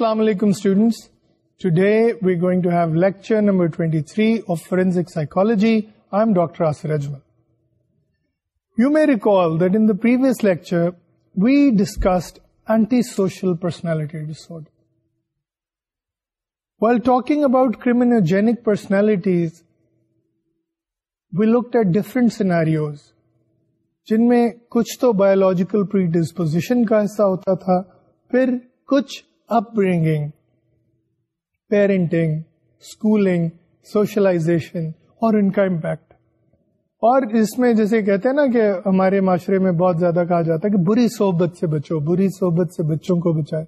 Assalamu alaikum students. Today we're going to have lecture number 23 of Forensic Psychology. I'm Dr. Asir Ajmal. You may recall that in the previous lecture we discussed antisocial personality disorder. While talking about criminogenic personalities, we looked at different scenarios جن میں کچھ تو biological پری disposition کا حصہ ہوتا تھا پھر کچھ upbringing parenting schooling socialisation اور ان کا امپیکٹ اور اس میں جیسے کہتے ہیں نا کہ ہمارے معاشرے میں بہت زیادہ کہا جاتا ہے کہ بری صحبت سے بچو، بری صحبت سے بچوں کو بچائے.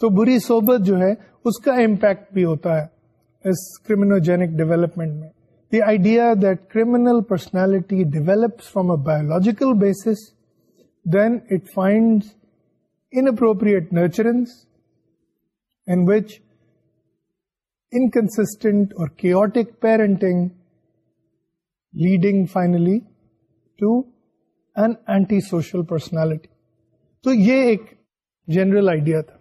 تو بری صحبت جو ہے، اس کا امپیکٹ بھی ہوتا ہے اس کرمنوجینک ڈیولپمنٹ میں. The idea that criminal personality develops from a biological basis then it find inappropriate nurturance in which inconsistent or chaotic parenting leading finally to an antisocial personality. تو یہ ایک جنرل آئیڈیا تھا۔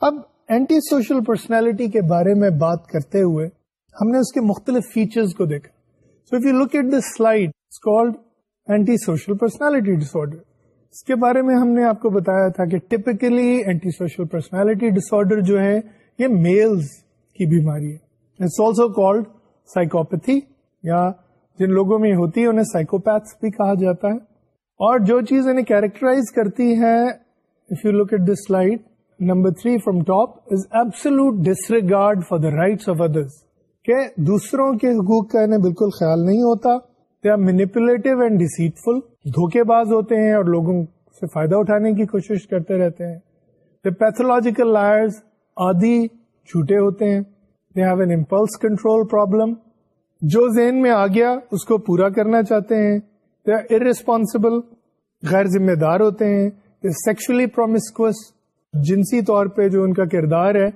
اب anti social personality کے بارے میں بات کرتے ہوئے ہم نے اس کے مختلف فیچرز کو دیکھا۔ So if you look at this slide called antisocial personality disorder اس کے بارے میں ہم نے آپ کو بتایا تھا کہ typically anti social personality disorder جو ہے یہ میلز کی بیماری ہے۔ اٹس آلسو کولڈ سائیکوپیتھی یا جن لوگوں میں ہوتی ہے، انہیں سائیکوپیتھ بھی کہا جاتا ہے۔ اور جو چیز انہیں کیریکٹرائز کرتی ہے if you look at this slide number three from top is absolute disregard for the rights of others کہ دوسروں کے حقوق کا انہیں بالکل خیال نہیں ہوتا۔ They are manipulative and deceitful دھوکے باز ہوتے ہیں اور لوگوں سے فائدہ اٹھانے کی کوشش کرتے رہتے ہیں۔ دا پیتھولوجیکل لائرز آدھی جھوٹے ہوتے ہیں۔ They have an impulse control problem جو ذہن میں آ گیا، اس کو پورا کرنا چاہتے ہیں۔ دے آر ارسپانسبل غیر ذمہ دار ہوتے ہیں۔ سیکچولی پرومسکوس جنسی طور پہ جو ان کا کردار ہے،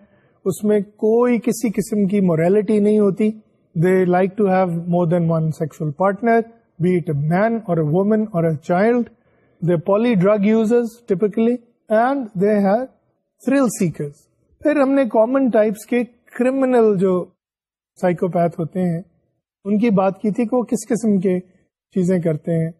اس میں کوئی کسی قسم کی موریلٹی نہیں ہوتی۔ They like to have more than one sexual partner be it a man or a woman or a child they poly drug users typically and they have thrill seekers پھر ہم نے کامن ٹائپس کے criminal جو psychopath ہوتے ہیں، ان کی بات کی تھی کہ وہ کس قسم کے چیزیں کرتے ہیں۔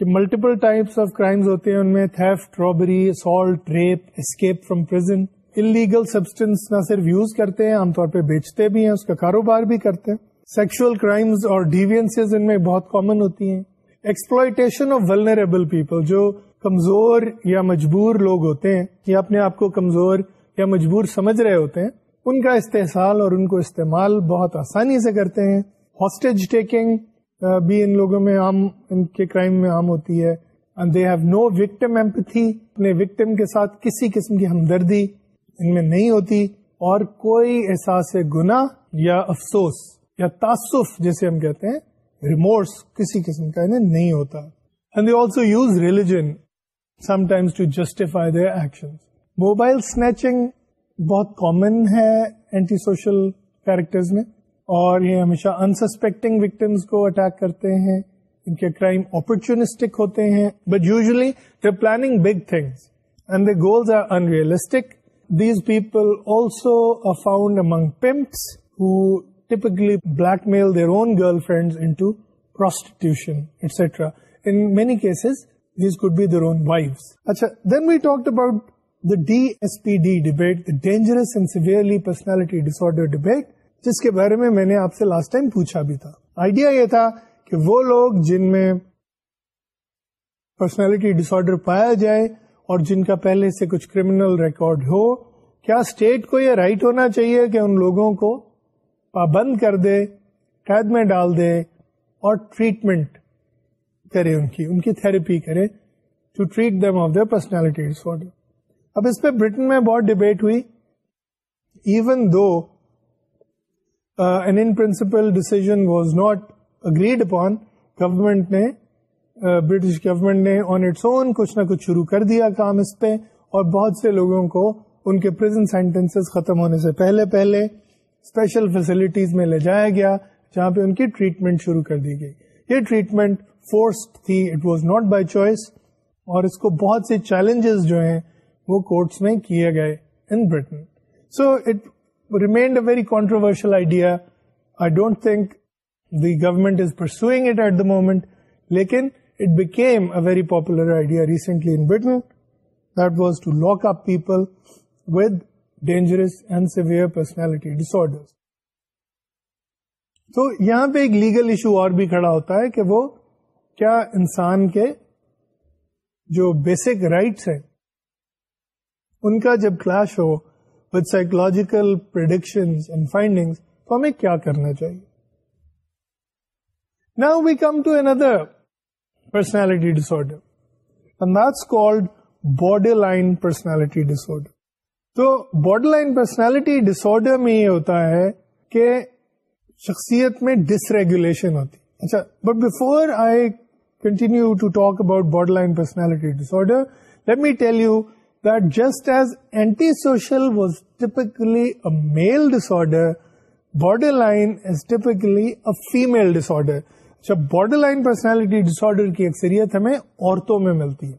کہ ملٹیپل ٹائپس آف کرائمز ہوتے ہیں، ان میں theft robbery assault rape escape from prison illegal substance نہ صرف یوز کرتے ہیں، عام طور پہ بیچتے بھی ہیں، اس کا کاروبار بھی کرتے ہیں۔ سیکشل کرائمز اور ڈیوینس ان میں بہت کامن ہوتی ہیں۔ ایکسپلوئٹیشن آف ولنریبل پیپل جو کمزور یا مجبور لوگ ہوتے ہیں یا اپنے آپ کو کمزور یا مجبور سمجھ رہے ہوتے ہیں، ان کا استحصال اور ان کو استعمال بہت آسانی سے کرتے ہیں۔ ہاسٹیج ٹیکنگ بھی ان لوگوں میں عام، ان کے کرائم میں عام ہوتی ہے۔ They have no victim empathy اپنے وکٹم کے ساتھ کسی قسم کی ہمدردی ان میں نہیں ہوتی۔ اور کوئی احساس گنا یا افسوس۔ یا تعصف جیسے ہم کہتے ہیں ریمورس کسی قسم کا انہیں نہیں ہوتا۔ And they also use religion sometimes to justify their action mobile snatching بہت کامن ہے اینٹی سوشل کیریکٹرز میں، اور یہ ہمیشہ انسسپیکٹنگ وکٹمس کو اٹیک کرتے ہیں۔ ان کے کرائم اپرچونسٹک ہوتے ہیں۔ But usually they planning big things and the goals are unrealistic these people also found among pimps who who typically blackmail their own girlfriends into prostitution, etc. In many cases, these could be their own wives. Achha, then we talked about the DSPD debate, the dangerous and severely personality disorder debate, جس کے بارے میں میں نے آپ سے last time پوچھا بھی تھا آئیڈیا یہ تھا کہ وہ لوگ جن میں پرسنالٹی ڈس آرڈر پایا جائے اور جن کا پہلے سے کچھ کریمنل ریکارڈ ہو کیا اسٹیٹ کو یہ رائٹ ہونا چاہیے کہ ان لوگوں کو پابند کر دے، قید میں ڈال دے اور ٹریٹمنٹ کرے ان کی ان کی تھراپی کرے to treat them of the personality disorder اب اس پہ برٹن میں بہت ڈبیٹ ہوئی۔ Even though an in principle decision was not agreed upon government نے uh, برٹش گورمنٹ نے آن اٹس اون کچھ نہ کچھ شروع کر دیا کام اس پہ اور بہت سے لوگوں کو ان کے پرزنٹ سینٹینس ختم ہونے سے پہلے پہلے اسپیشل فیسلٹیز میں لے جایا گیا، جہاں پہ ان کی ٹریٹمنٹ شروع کر دی گئی۔ یہ ٹریٹمنٹ فورس تھی واز ناٹ بائی چوائس اور اس کو بہت سے چیلنجز جو ہیں، وہ کورٹس میں کیے گئے so it remain very controversial idea I don't think the government is pursuing it at the moment لیکن it became a very popular idea recently it was to lock up people with dangerous and severe personality disorders. تو یہاں پہ ایک legal issue اور بھی کھڑا ہوتا ہے کہ وہ کیا انسان کے جو بیسک رائٹس ہیں، ان کا جب clash who with psychological prediction and finding تو ہمیں کیا کرنا چاہیے نا we come to another personality disorder called borderline personality disorder تو بارڈر لائن پرسنالٹی ڈسڈر میں یہ ہوتا ہے کہ شخصیت میں ڈس ریگولیشن ہوتی اچھا but before I continue to talk about borderline personality disorder let me tell you that just as antisocial was typically a male disorder borderline is typically female disorder اچھا borderline personality disorder کی اکثریت ہمیں عورتوں میں ملتی ہے۔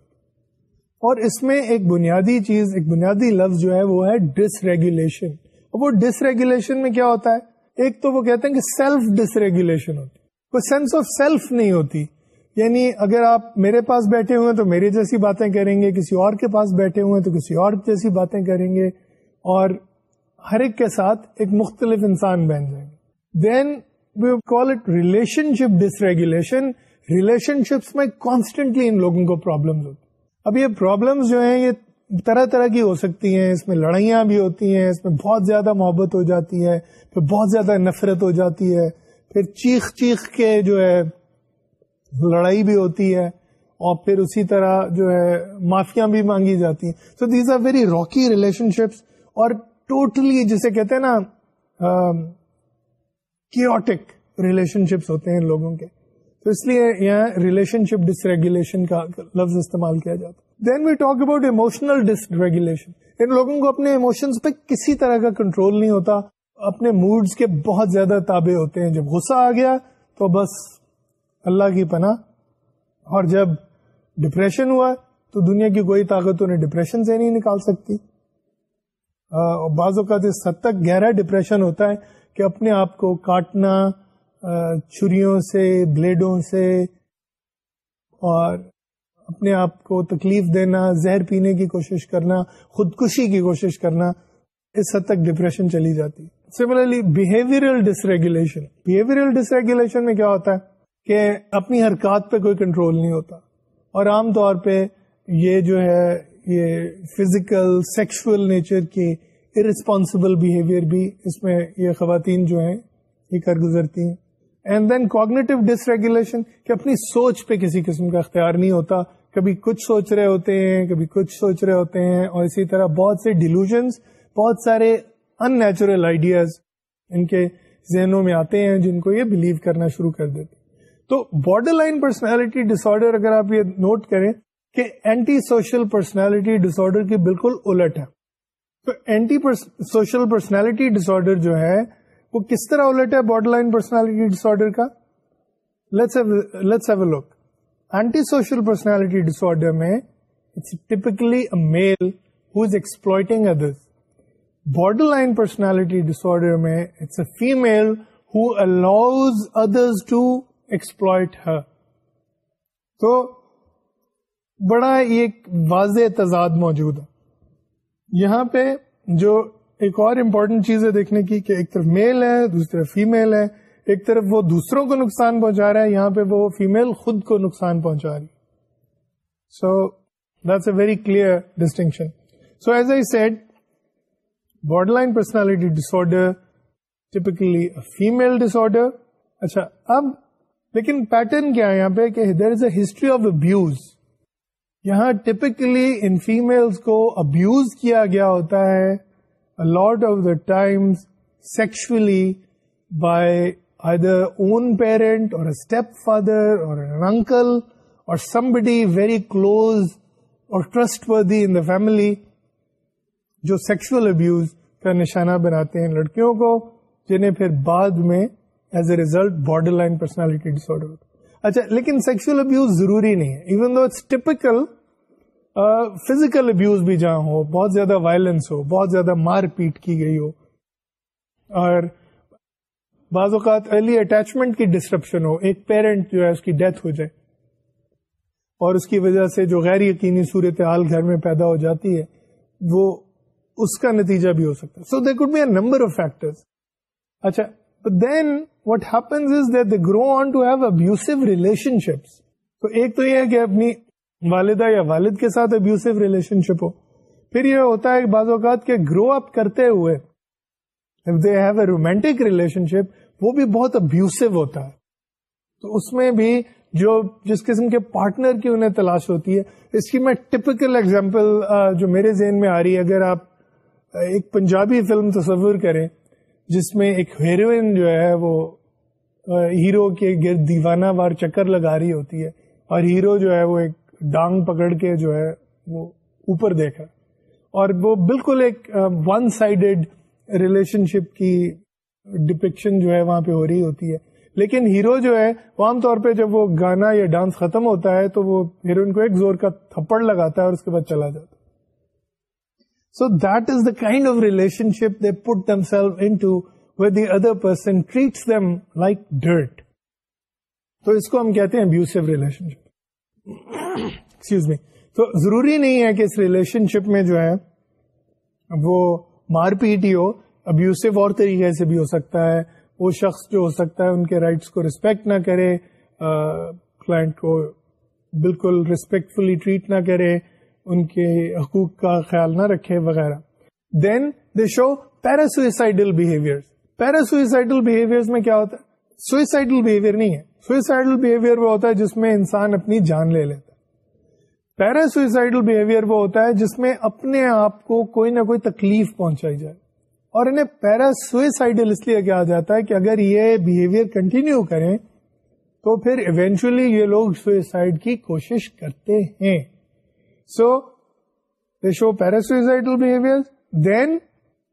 اور اس میں ایک بنیادی چیز، ایک بنیادی لفظ جو ہے وہ ہے ڈس ریگولیشن اور وہ ڈس ریگولیشن میں کیا ہوتا ہے؟ ایک تو وہ کہتے ہیں کہ سیلف ڈس ریگولیشن ہوتی کوئی سینس آف سیلف نہیں ہوتی۔ یعنی اگر آپ میرے پاس بیٹھے ہوئے تو میری جیسی باتیں کریں گے، کسی اور کے پاس بیٹھے ہوئے تو کسی اور جیسی باتیں کریں گے۔ اور ہر ایک کے ساتھ ایک مختلف انسان بن جائیں گے۔ Then we call it relationship dysregulation relationships میں کانسٹینٹلی ان لوگوں کو پرابلم ہوتی اب یہ پرابلمس جو ہیں یہ طرح طرح کی ہو سکتی ہیں، اس میں لڑائیاں بھی ہوتی ہیں، اس میں بہت زیادہ محبت ہو جاتی ہے، پھر بہت زیادہ نفرت ہو جاتی ہے، پھر چیخ چیخ کے جو ہے لڑائی بھی ہوتی ہے اور پھر اسی طرح جو ہے معافیاں بھی مانگی جاتی ہیں۔ So these are very rocky relationships اور ٹوٹلی جسے کہتے ہیں نا کیوٹک ریلیشن شپس ہوتے ہیں لوگوں کے۔ تو اس لیے یہاں ریلیشن شپ ڈس ریگولیشن کا لفظ استعمال کیا جاتا then we talk about emotional dysregulation ان لوگوں کو اپنے ایموشنس پہ کسی طرح کا کنٹرول نہیں ہوتا۔ اپنے موڈز کے بہت زیادہ تابع ہوتے ہیں۔ جب غصہ آ گیا تو بس اللہ کی پناہ۔ اور جب ڈپریشن ہوا تو دنیا کی کوئی طاقت انہیں ڈپریشن سے نہیں نکال سکتی۔ بعض اوقات اس حد تک گہرا ڈپریشن ہوتا ہے کہ اپنے آپ کو کاٹنا چھریوں سے، بلیڈوں سے، اور اپنے آپ کو تکلیف دینا، زہر پینے کی کوشش کرنا، خودکشی کی کوشش کرنا، اس حد تک ڈپریشن چلی جاتی۔ Similarly behavioural dysregulation behavioural dysregulation میں کیا ہوتا ہے؟ کہ اپنی حرکات پہ کوئی کنٹرول نہیں ہوتا۔ اور عام طور پہ یہ جو ہے، یہ فزیکل سیکشل نیچر کی ارسپانسبل بہیویئر بھی اس میں یہ خواتین جو ہیں، یہ کر گزرتی ہیں۔ And then cognitive dysregulation کہ اپنی سوچ پہ کسی قسم کا اختیار نہیں ہوتا۔ کبھی کچھ سوچ رہے ہوتے ہیں، کبھی کچھ سوچ رہے ہوتے ہیں، اور اسی طرح بہت سے ڈیلوژنس بہت سارے ان نیچرل آئیڈیاز ان کے ذہنوں میں آتے ہیں جن کو یہ بلیو کرنا شروع کر دیتے تو borderline personality disorder اگر آپ یہ نوٹ کریں کہ anti social personality disorder کی بالکل الٹ ہے۔ تو anti social personality disorder جو ہے وہ کس طرح الٹ ہے borderline personality disorder کا؟ Let's have a look antisocial personality disorder میں it's typically male who is exploiting others borderline personality disorder میں it's a female who allows others to exploit her تو بڑا ایک واضح تضاد موجود ہے۔ یہاں پہ جو ایک اور امپورٹنٹ چیز ہے دیکھنے کی کہ ایک طرف میل ہے، دوسری طرف فیمل ہے۔ ایک طرف وہ دوسروں کو نقصان پہنچا رہا ہے، یہاں پہ وہ فیمل خود کو نقصان پہنچا رہی۔ So that's a very clear distinction so as I said borderline personality disorder typically female disorder اچھا اب لیکن پیٹرن کیا ہے یہاں پہ کہ there is a history of abuse یہاں ٹپکلی ان فیملس کو ابیوز کیا گیا ہوتا ہے۔ Lot of the times sexually by either own parent or a stepfather or an uncle or somebody very close or trustworthy in the family جو sexual abuse کا نشانہ بناتے ہیں لڑکیوں کو، جنہیں پھر بعد میں as a result borderline personality disorder اچھا لیکن سیکشل ابیوز ضروری نہیں ہے even though it's typical physical abuse بھی جہاں ہو، بہت زیادہ وائلنس ہو، بہت زیادہ مار پیٹ کی گئی ہو۔ اور بعض اوقات ارلی اٹیچمنٹ کی ڈسکرپشن ہو، ایک پیرنٹ جو ہے، اس کی ڈیتھ ہو جائے۔ اور اس کی وجہ سے جو غیر یقینی صورت حال گھر میں پیدا ہو جاتی ہے، وہ اس کا نتیجہ بھی ہو سکتا ہے۔ So they could be a number of factor اچھا then what happens is they grow on to have abusive relationships تو ایک تو یہ ہے کہ اپنی والدہ یا والد کے ساتھ ابیوسو ریلیشن شپ ہو۔ پھر یہ ہوتا ہے بعض اوقات کے گرو اپ کرتے ہوئے they have a romantic relationship وہ بھی بہت ابیوسو ہوتا ہے۔ تو اس میں بھی جو جس قسم کے پارٹنر کی انہیں تلاش ہوتی ہے، اس کی میں ٹپکل ایگزامپل جو میرے ذہن میں آ رہی ہے، اگر آپ ایک پنجابی فلم تصور کریں، جس میں ایک ہیروئن جو ہے، وہ ہیرو کے گرد دیوانہ وار چکر لگا رہی ہوتی ہے، اور ہیرو جو ہے، وہ ایک ڈانگ پکڑ کے جو ہے وہ اوپر دیکھا اور وہ بالکل ایک ون سائڈیڈ ریلیشن شپ کی ڈپکشن جو ہے وہاں پہ ہو رہی ہوتی ہے۔ لیکن ہیرو جو ہے وہ عام طور پہ جب وہ گانا یا ڈانس ختم ہوتا ہے تو وہ ہیروئن کو ایک زور کا تھپڑ لگاتا ہے اور اس کے بعد چلا جاتا ہے۔ So that is the kind of relationship they put themselves into where the other person treats them like dirt تو اس کو ہم کہتے ہیں ابیوسو ریلیشن شپ ایکسکیوز می تو ضروری نہیں ہے کہ اس ریلیشن شپ میں جو ہے، وہ مار پیٹ ہی ہو. ابیوسو اور طریقے سے بھی ہو سکتا ہے. وہ شخص جو ہو سکتا ہے، ان کے رائٹس کو ریسپیکٹ نہ کرے کلائنٹ کو بالکل ریسپیکٹ فلی ٹریٹ نہ کرے، ان کے حقوق کا خیال نہ رکھے، وغیرہ. دین دے شو پیراسوئسائڈل بہیویئر پیراسوئسائڈل بہیویئر میں کیا ہوتا ہے؟ سوئسائڈل بہیویئر نہیں ہے. سوئسائڈل بہیویئر وہ ہوتا ہے جس میں انسان اپنی جان لے لیتا پیراسوئسائڈل بہیویئر وہ ہوتا ہے جس میں اپنے آپ کو کوئی نہ کوئی تکلیف پہنچائی جائے۔ اور انہیں پیرا سوئسائڈل اس لیے کہا جاتا ہے کہ اگر یہ بہیویئر کنٹینیو کریں تو پھر ایونچولی یہ لوگ سوئسائڈ کی کوشش کرتے ہیں۔ So they show parasuicidal behaviour then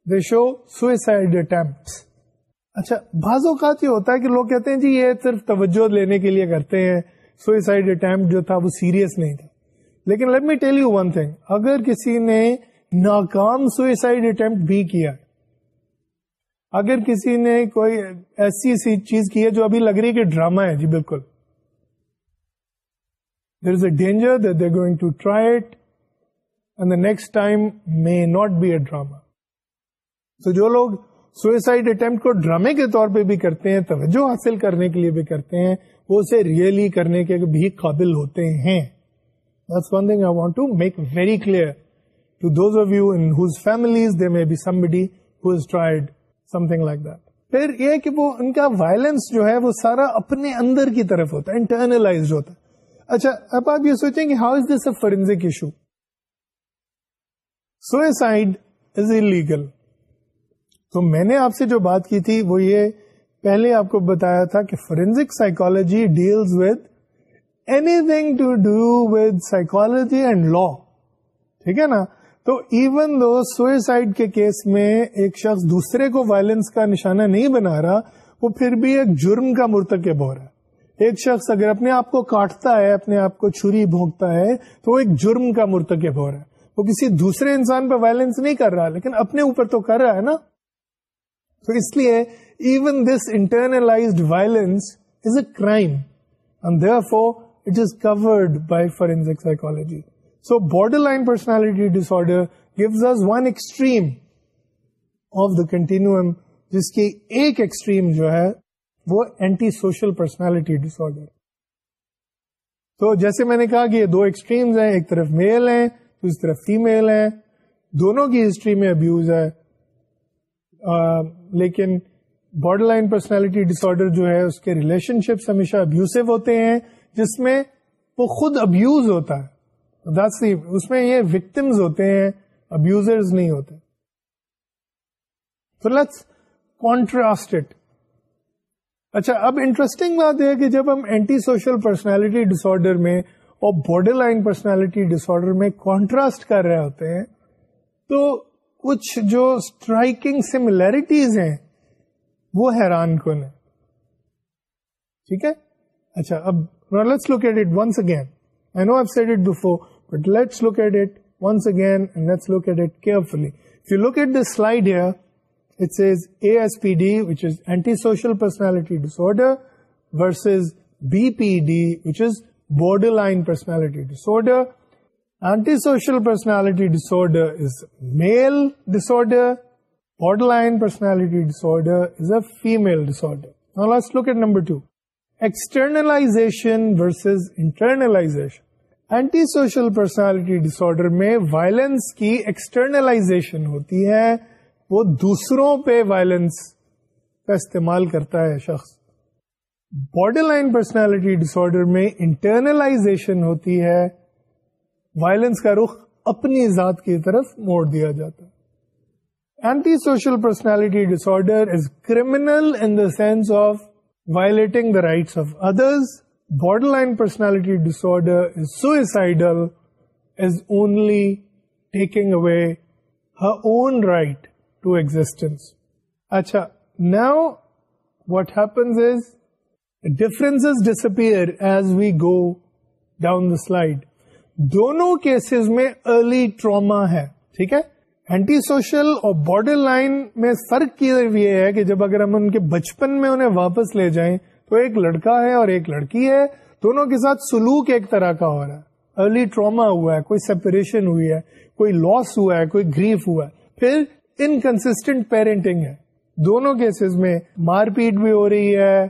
they show suicide attempt اچھا بعض اوقات یہ ہوتا ہے کہ لوگ کہتے ہیں جی یہ صرف توجہ لینے کے لیے کرتے ہیں سوئسائڈ اٹمپٹ جو تھا وہ سیریس نہیں تھا۔ لیکن let me tell you one thing اگر کسی نے ناکام سوئسائڈ اٹمپٹ بھی کیا، اگر کسی نے کوئی ایسی سی چیز کی ہے جو ابھی لگ رہی ہے کہ ڈراما ہے جی بالکل۔ There is a danger they going to try it and the next time may not be a drama تو جو لوگ سوئسائڈ اٹمپٹ کو ڈرامے کے طور پہ بھی کرتے ہیں، توجہ حاصل کرنے کے لیے بھی کرتے ہیں، وہ اسے ریئلی کرنے کے بھی قابل ہوتے ہیں۔ That's one thing I want to make very clear to those of you in whose families there may be somebody who has tried something like that پھر یہ کہ وہ، ان کا وائلنس جو ہے، وہ سارا اپنے اندر کی طرف ہوتا ہے انٹرنلائز ہوتا ہے۔ اچھا اب آپ یہ سوچیں کہ how is this a forensic issue suicide is illegal تو میں نے آپ سے جو بات کی تھی وہ یہ پہلے آپ کو بتایا تھا کہ forensic psychology deals with anything to do with psychology and law ٹھیک ہے نا؟ تو ایون دو سوئسائڈ کے کیس میں ایک شخص دوسرے کو وائلنس کا نشانہ نہیں بنا رہا، وہ پھر بھی ایک جرم کا مرتکب ہو رہا ہے۔ ایک شخص اگر اپنے آپ کو کاٹتا ہے، اپنے آپ کو چھری بھونکتا ہے، تو وہ ایک جرم کا مرتکب ہو رہا ہے۔ وہ کسی دوسرے انسان پہ وائلنس نہیں کر رہا، لیکن اپنے اوپر تو کر رہا ہے نا؟ تو اس لیے even this internalised violence is a crime and therefore it is covered by forensic psychology so borderline personality disorder gives us one extreme of the continuum جس کی ایک ایکسٹریم جو ہے، وہ anti social personality disorder تو جیسے میں نے کہا کہ یہ دو ایکسٹریمز ہیں، ایک طرف میل ہیں دوسری طرف فیمل ہیں. دونوں کی ہسٹری میں ابیوز ہے۔ لیکن borderline personality disorder جو ہے، اس کے ریلیشن شپس ہمیشہ ابیوسو ہوتے ہیں، جس میں وہ خود ابیوز ہوتا ہے۔ اس میں یہ وکٹمز ہوتے ہیں ابیوزرز نہیں ہوتے۔ تو لیٹس کانٹراسٹ اچھا اب انٹرسٹنگ بات ہے کہ جب ہم anti social personality disorder میں اور borderline personality disorder میں کانٹراسٹ کر رہے ہوتے ہیں، تو جو اسٹرائکنگ سیملیرٹیز ہیں، وہ حیران کن ہے ٹھیک ہے؟ اچھا اب let's but let's locate once again and carefully that it's is A P D which is anti social personality disorders B P D which is borderline personality disorder anti social personality disorder is male disorder borderline line personality disorder is a female disorder look at number two. Externalization versus internalization. Anti social personality disorder میں violence کی externalisation ہوتی ہے وہ دوسروں پہ violence کا استعمال کرتا ہے شخص borderline personality disorder میں انٹرنلائزیشن ہوتی ہے وائلنس کا رخ اپنی ذات کی طرف موڑ دیا جاتا antisocial personality disorder is criminal in the sense of violating the rights of others borderline personality disorder suicidal is only taking away her own right to existence اچھا now what happens is difference disappear as we go down the slide دونوں cases میں early trauma ہے، ٹھیک ہے؟ Anti social اور borderline میں فرق یہ ہے کہ جب اگر ہم ان کے بچپن میں انہیں واپس لے جائیں تو ایک لڑکا ہے اور ایک لڑکی ہے، دونوں کے ساتھ سلوک ایک طرح کا ہو رہا ہے۔ ارلی ٹراما ہوا ہے، کوئی سیپریشن ہوئی ہے، کوئی لاس ہوا ہے، کوئی گریف ہوا ہے۔ پھر انکنسٹنٹ پیرنٹنگ ہے۔ دونوں کیسز میں مار پیٹ بھی ہو رہی ہے،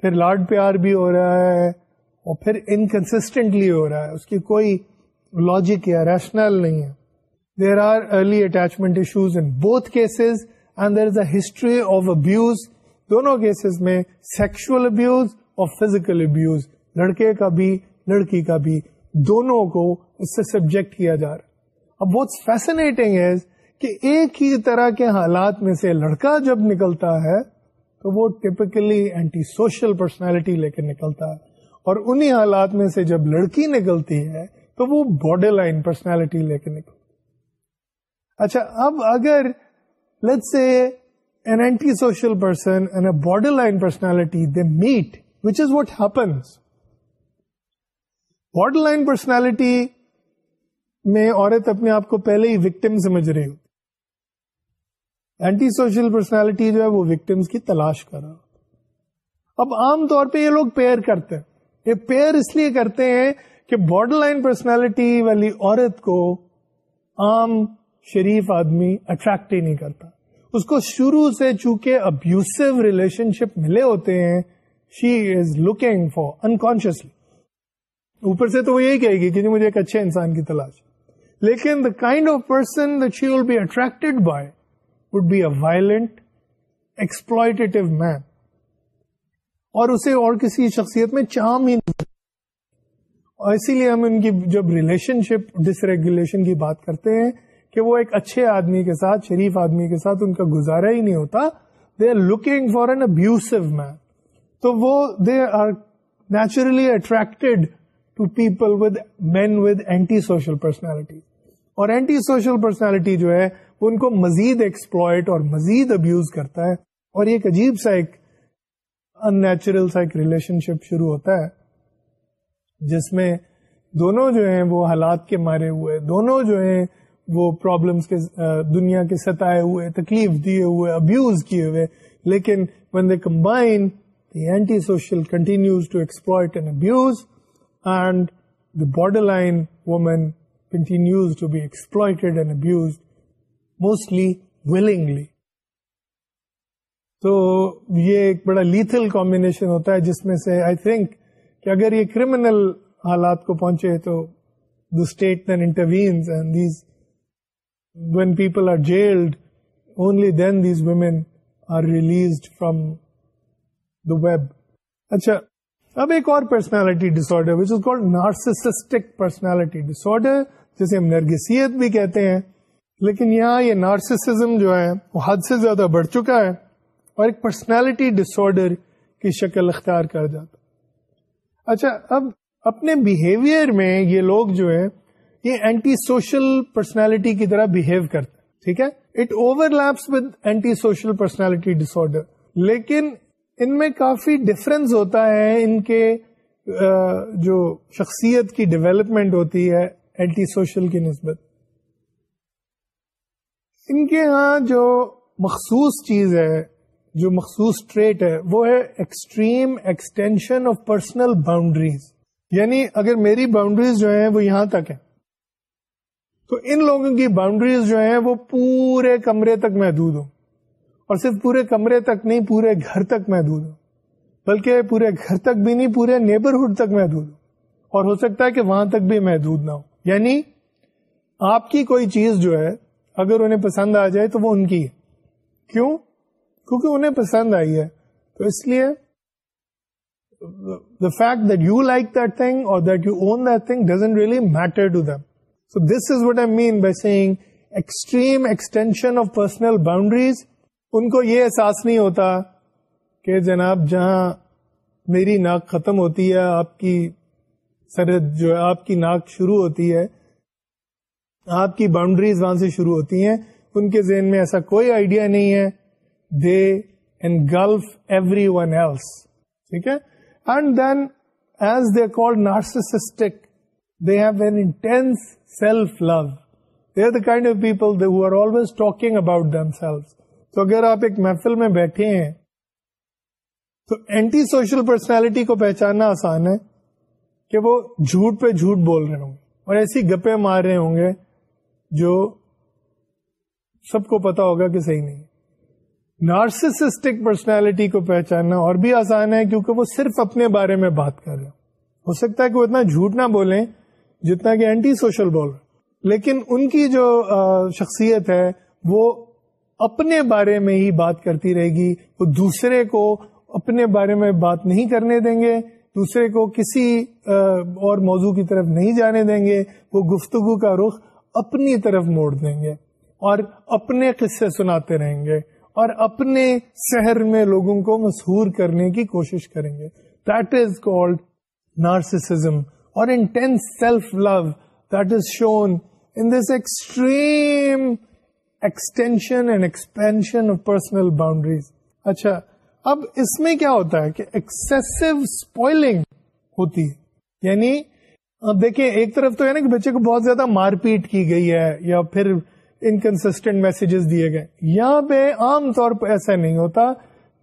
پھر لاڈ پیار بھی ہو رہا ہے۔ اور پھر انکنسٹنٹلی ہو رہا ہے۔ اس کی کوئی لاجک یا ریشنل نہیں ہے۔ There are early attachment issues in both cases and there is a history of abuse دونوں کیسز میں سیکشل ابیوز اور فزیکل ابیوز لڑکے کا بھی، لڑکی کا بھی۔ دونوں کو اس سے سبجیکٹ کیا جا رہا اب واٹس فیسنیٹنگ ہے کہ ایک ہی طرح کے حالات میں سے لڑکا جب نکلتا ہے تو وہ ٹپکلی اینٹی سوشل پرسنالٹی لے کے نکلتا ہے۔ اور انہی حالات میں سے جب لڑکی نکلتی ہے تو وہ بارڈر لائن پرسنالٹی لے کے نکلتی اچھا اب اگر let say an antisocial person and a borderline personality they meet which is what happens borderline personality میں عورت اپنے آپ کو پہلے ہی وکٹم سمجھ رہی ہوتی اینٹی سوشل پرسنالٹی جو ہے وہ وکٹمس کی تلاش کر رہا اب عام طور پہ یہ لوگ پیئر کرتے ہیں۔ یہ پیئر اس لیے کرتے ہیں کہ بارڈر لائن پرسنالٹی والی عورت کو عام شریف آدمی اٹریکٹ ہی نہیں کرتا۔ اس کو شروع سے چونکہ ابیوسو ریلیشن شپ ملے ہوتے ہیں she is looking for unconsciously اوپر سے تو وہ یہی کہے گی کہ جی مجھے ایک اچھے انسان کی تلاش۔ لیکن the kind of person she will be attracted by would be a violent exploitative man اور اسے اور کسی شخصیت میں چام ہی نہیں اور اسی لیے ہم ان کی جب ریلیشن شپ، ڈس ریگولیشن کی بات کرتے ہیں کہ وہ ایک اچھے آدمی کے ساتھ، شریف آدمی کے ساتھ ان کا گزارا ہی نہیں ہوتا they are looking for an abusive man تو وہ they are naturally attracted to people with man with antisocial personality اور اینٹی سوشل پرسنالٹی جو ہے، وہ ان کو مزید ایکسپلوئٹ اور مزید ابیوز کرتا ہے۔ اور ایک عجیب سا ایک ان نیچرل سا ایک ریلیشن شپ شروع ہوتا ہے، جس میں دونوں جو ہیں وہ حالات کے مارے ہوئے، دونوں جو ہیں وہ پرابلمس کے، دنیا کے ستائے ہوئے، تکلیف دیے ہوئے ابیوز کیے ہوئے، لیکن when they combine the antisocial continues to exploit and abuse and the borderline woman continues to be exploited and abuse mostly willingly تو یہ ایک بڑا لیتھل کمبینیشن ہوتا ہے جس میں سے آئی تھنک کہ اگر یہ کریمنل حالات کو پہنچے تو the state then intervenes and these when people are jailed only then these women are released from the web اچھا اب ایک اور personality disorder which is called narcissistic personality disorder جسے ہم نرگسیت بھی کہتے ہیں، لیکن یہاں یہ نارسسزم جو ہے وہ حد سے زیادہ بڑھ چکا ہے۔ اور ایک پرسنالٹی ڈسر کی شکل اختیار کر جاتا۔ اچھا اب اپنے بہیویئر میں یہ لوگ جو ہے یہ اینٹی سوشل پرسنالٹی کی طرح بہیو کرتے ٹھیک ہے؟ It overlaps with antisocial personality disorder لیکن ان میں کافی ڈفرینس ہوتا ہے۔ ان کے جو شخصیت کی ڈیولپمنٹ ہوتی ہے اینٹی سوشل کی نسبت۔ ان کے ہاں جو مخصوص چیز ہے جو مخصوص ٹریٹ ہے، وہ ہے extreme extension of personal boundaries یعنی اگر میری باؤنڈریز جو ہیں وہ یہاں تک ہیں، تو ان لوگوں کی باؤنڈریز جو ہیں وہ پورے کمرے تک محدود ہوں۔ اور صرف پورے کمرے تک نہیں، پورے گھر تک محدود ہوں۔ بلکہ پورے گھر تک بھی نہیں، پورے نیبرہڈ تک محدود ہو اور ہو سکتا ہے کہ وہاں تک بھی محدود نہ ہو۔ یعنی آپ کی کوئی چیز جو ہے، اگر انہیں پسند آ جائے تو وہ ان کی ہے۔ کیوں؟ کیونکہ انہیں پسند آئی ہے۔ تو اس لیے the fact that you like that thing اور that you own that thing doesn't really matter to them so this is what I mean by saying extreme extension of personal boundaries ان کو یہ احساس نہیں ہوتا کہ جناب جہاں میری ناک ختم ہوتی ہے آپ کی سرحد جو ہے آپ کی ناک شروع ہوتی ہے آپ کی باؤنڈریز وہاں سے شروع ہوتی ہیں ان کے ذہن میں ایسا کوئی آئیڈیا نہیں ہے they and golf everyone else ٹھیک ہے؟ And then as they call narcissistic they have an intense self love they are the kind of people who are always talking about them self تو اگر آپ ایک محفل میں بیٹھے ہیں، تو اینٹی سوشل پرسنالٹی کو پہچاننا آسان ہے کہ وہ جھوٹ پہ جھوٹ بول رہے ہوں گے اور ایسی گپے مار رہے ہوں گے جو سب کو پتا ہوگا کہ صحیح نہیں نارسسٹک پرسنالٹی کو پہچاننا اور بھی آسان ہے کیونکہ وہ صرف اپنے بارے میں بات کر رہے ہو سکتا ہے کہ وہ اتنا جھوٹ نہ بولیں جتنا کہ اینٹی سوشل بول رہے لیکن ان کی جو شخصیت ہے، وہ اپنے بارے میں ہی بات کرتی رہے گی۔ وہ دوسرے کو اپنے بارے میں بات نہیں کرنے دیں گے۔ دوسرے کو کسی اور موضوع کی طرف نہیں جانے دیں گے۔ وہ گفتگو کا رخ اپنی طرف موڑ دیں گے اور اپنے قصے سناتے رہیں گے۔ اور اپنے شہر میں لوگوں کو مسہور کرنے کی کوشش کریں گے۔ دیٹ از کولڈ نارسیسم اور intense self love that is shown in this extreme extension and expansion of personal boundaries اچھا اب اس میں کیا ہوتا ہے کہ ایکسیسو اسپوائلنگ ہوتی ہے۔ یعنی اب دیکھیں، ایک طرف تو ہے نا کہ بچے کو بہت زیادہ مار پیٹ کی گئی ہے یا پھر انکنسٹنٹ میسجز دیے گئے۔ یہاں پہ عام طور پہ ایسا نہیں ہوتا۔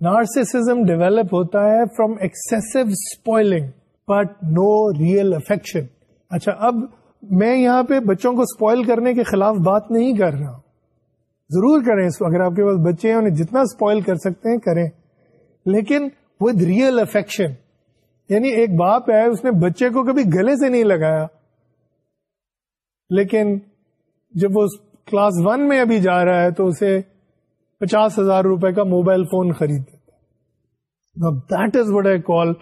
نارسیسم ڈیولپ ہوتا ہے from excessive spoiling but no real affection اچھا اب میں یہاں پہ بچوں کو اسپوائل کرنے کے خلاف بات نہیں کر رہا ضرور کریں اگر آپ کے پاس بچے ہیں، انہیں جتنا اسپوائل کر سکتے ہیں، کریں۔ لیکن ود ریئل افیکشن یعنی ایک باپ ہے، اس نے بچے کو کبھی گلے سے نہیں لگایا۔ لیکن جب وہ کلاس ون میں ابھی جا رہا ہے تو اسے پچاس ہزار روپے کا موبائل فون خرید دیتا that is what I call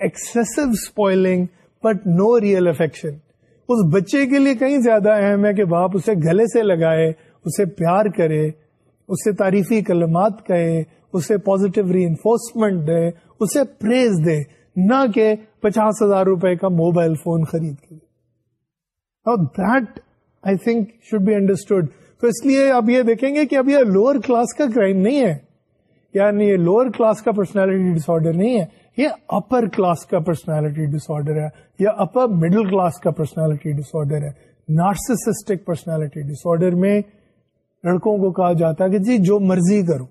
excessive spoiling but no real affection اس بچے کے لیے کہیں زیادہ اہم ہے کہ باپ اسے گلے سے لگائے، اسے پیار کرے، اسے تعریفی کلمات کہے، اسے پوزیٹو ری انفورسمنٹ دے، اسے پریز دے، نہ کہ پچاس ہزار روپے کا موبائل فون خرید کے۔ That I think should be understood تو اس لیے آپ یہ دیکھیں گے کہ اب یہ لوور کلاس کا کرائم نہیں ہے۔ یعنی یہ لوور کلاس کا پرسنالٹی ڈس آرڈر نہیں ہے۔ یہ اپر کلاس کا پرسنالٹی ڈس آرڈر ہے۔ یا اپر مڈل کلاس کا پرسنالٹی ڈس آرڈر ہے۔ نارسسٹک پرسنالٹی ڈس آرڈر میں لڑکوں کو کہا جاتا ہے کہ جی جو مرضی کرو۔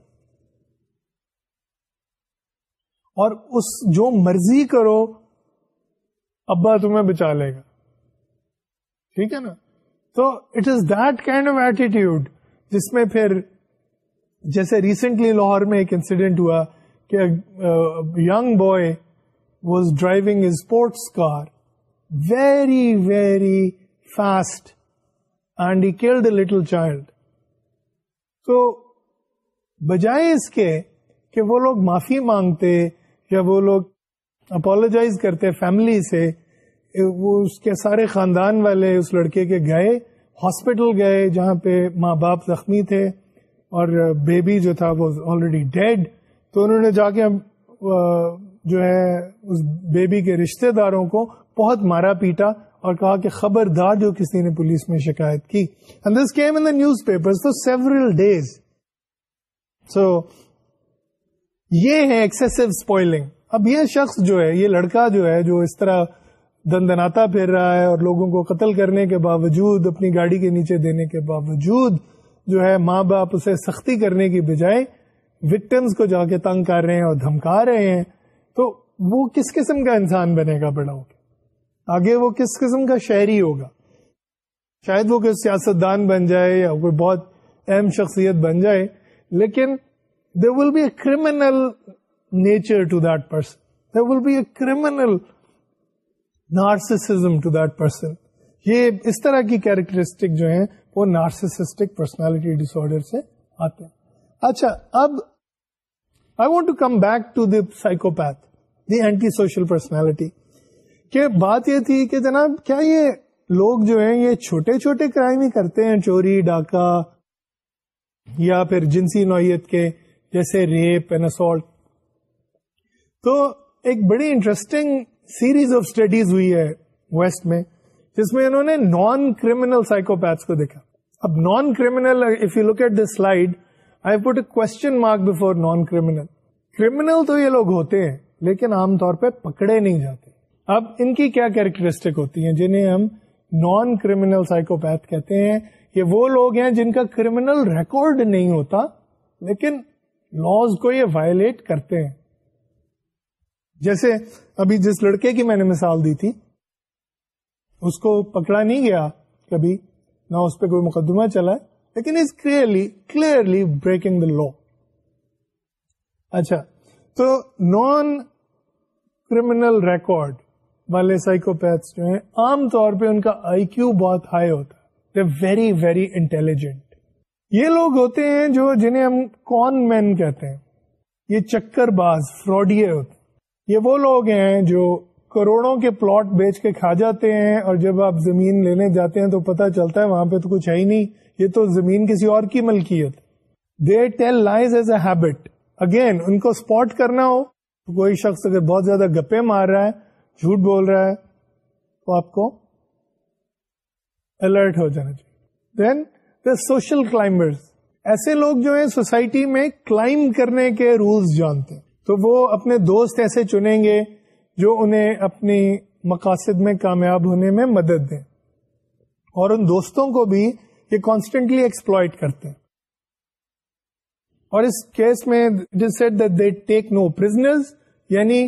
اور اس جو مرضی کرو، ابا تمہیں بچا لے گا۔ ٹھیک ہے نا؟ تو it is that kind of attitude جس میں پھر جیسے ریسنٹلی لاہور میں ایک انسیڈنٹ ہوا کہ young boy was driving sports car very very fast and he killed a little child تو بجائے اس کے کہ وہ لوگ معافی مانگتے یا وہ لوگ اپولوجائز کرتے فیملی سے وہ اس کے سارے خاندان والے اس لڑکے کے گئے، ہاسپٹل گئے جہاں پہ ماں باپ زخمی تھے اور بیبی جو تھا وہ آلریڈی ڈیڈ تو انہوں نے جا کے جو ہے، اس بیبی کے رشتہ داروں کو بہت مارا پیٹا اور کہا کہ خبردار جو کسی نے پولیس میں شکایت کی۔ This came in news paper for several days so یہ ہے ایکسیسو اسپوائلنگ اب یہ شخص جو ہے، یہ لڑکا جو ہے، جو اس طرح دندناتا پھر رہا ہے اور لوگوں کو قتل کرنے کے باوجود، اپنی گاڑی کے نیچے دینے کے باوجود جو ہے ماں باپ اسے سختی کرنے کی بجائے وکٹمس کو جا کے تنگ کر رہے ہیں اور دھمکا رہے ہیں۔ تو وہ کس قسم کا انسان بنے گا بڑا ہو کے؟ آگے وہ کس قسم کا شہری ہوگا؟ شاید وہ کوئی سیاست دان بن جائے یا کوئی بہت اہم شخصیت بن جائے، لیکن there will be a criminal nature to that person there will be a criminal narcissism to that person. یہ اس طرح کی کیریکٹرسٹک جو ہیں، وہ نارسسٹک پرسنالٹی ڈس آرڈر سے آتے ہیں۔ اچھا اب I want to come back to the psychopath the antisocial personality کہ بات یہ تھی کہ جناب، کیا یہ لوگ جو ہیں، یہ چھوٹے چھوٹے کرائم ہی کرتے ہیں، چوری، ڈاکہ، یا پھر جنسی نوعیت کے، جیسے ریپ اینڈ اسالٹ تو ایک بڑی انٹرسٹنگ سیریز آف اسٹڈیز ہوئی ہے ویسٹ میں، جس میں انہوں نے نان کریمنل سائیکوپیتھ کو دیکھا۔ اب non criminal if you look at this slide I put a question mark before non criminal criminal تو یہ لوگ ہوتے ہیں، لیکن عام طور پہ پکڑے نہیں جاتے۔ اب ان کی کیا کیریکٹرسٹک ہوتی ہیں، جنہیں ہم نان کریمنل سائیکوپیتھ کہتے ہیں۔ یہ وہ لوگ ہیں جن کا کریمنل ریکارڈ نہیں ہوتا، لیکن لاز کو یہ وائلیٹ کرتے ہیں۔ جیسے ابھی جس لڑکے کی میں نے مثال دی تھی، اس کو پکڑا نہیں گیا کبھی نہ اس پہ کوئی مقدمہ چلا ہے، لیکن is clearly clearly breaking the law اچھا تو نان کریمنل ریکارڈ والے سائیکوپیتھ جو ہیں، عام طور پہ ان کا آئی کیو بہت ہائی ہوتا ہے۔ ویری ویری انٹیلیجنٹ یہ لوگ ہوتے ہیں جو جنہیں ہم کون مین کہتے ہیں۔ یہ چکر باز فراڈیے ہوتے ہیں۔ یہ وہ لوگ ہیں جو کروڑوں کے پلاٹ بیچ کے کھا جاتے ہیں اور جب آپ زمین لینے جاتے ہیں تو پتا چلتا ہے وہاں پہ تو کچھ ہے ہی نہیں۔ یہ تو زمین کسی اور کی ملکیت۔ They tell lies as a habit again ان کو اسپاٹ کرنا ہو۔ کوئی شخص اگر بہت زیادہ گپے مار رہا ہے، جھوٹ بول رہا ہے، تو آپ کو الرٹ ہو جانا چاہیے۔ دین دا سوشل کلائمبرز ایسے لوگ جو ہیں سوسائٹی میں کلائم کرنے کے رولس جانتے ہیں۔ تو وہ اپنے دوست ایسے چنیں گے جو انہیں اپنی مقاصد میں کامیاب ہونے میں مدد دیں۔ اور ان دوستوں کو بھی یہ کانسٹینٹلی ایکسپلوئٹ کرتے ہیں۔ اور اس کیس میں set they take no prisoners یعنی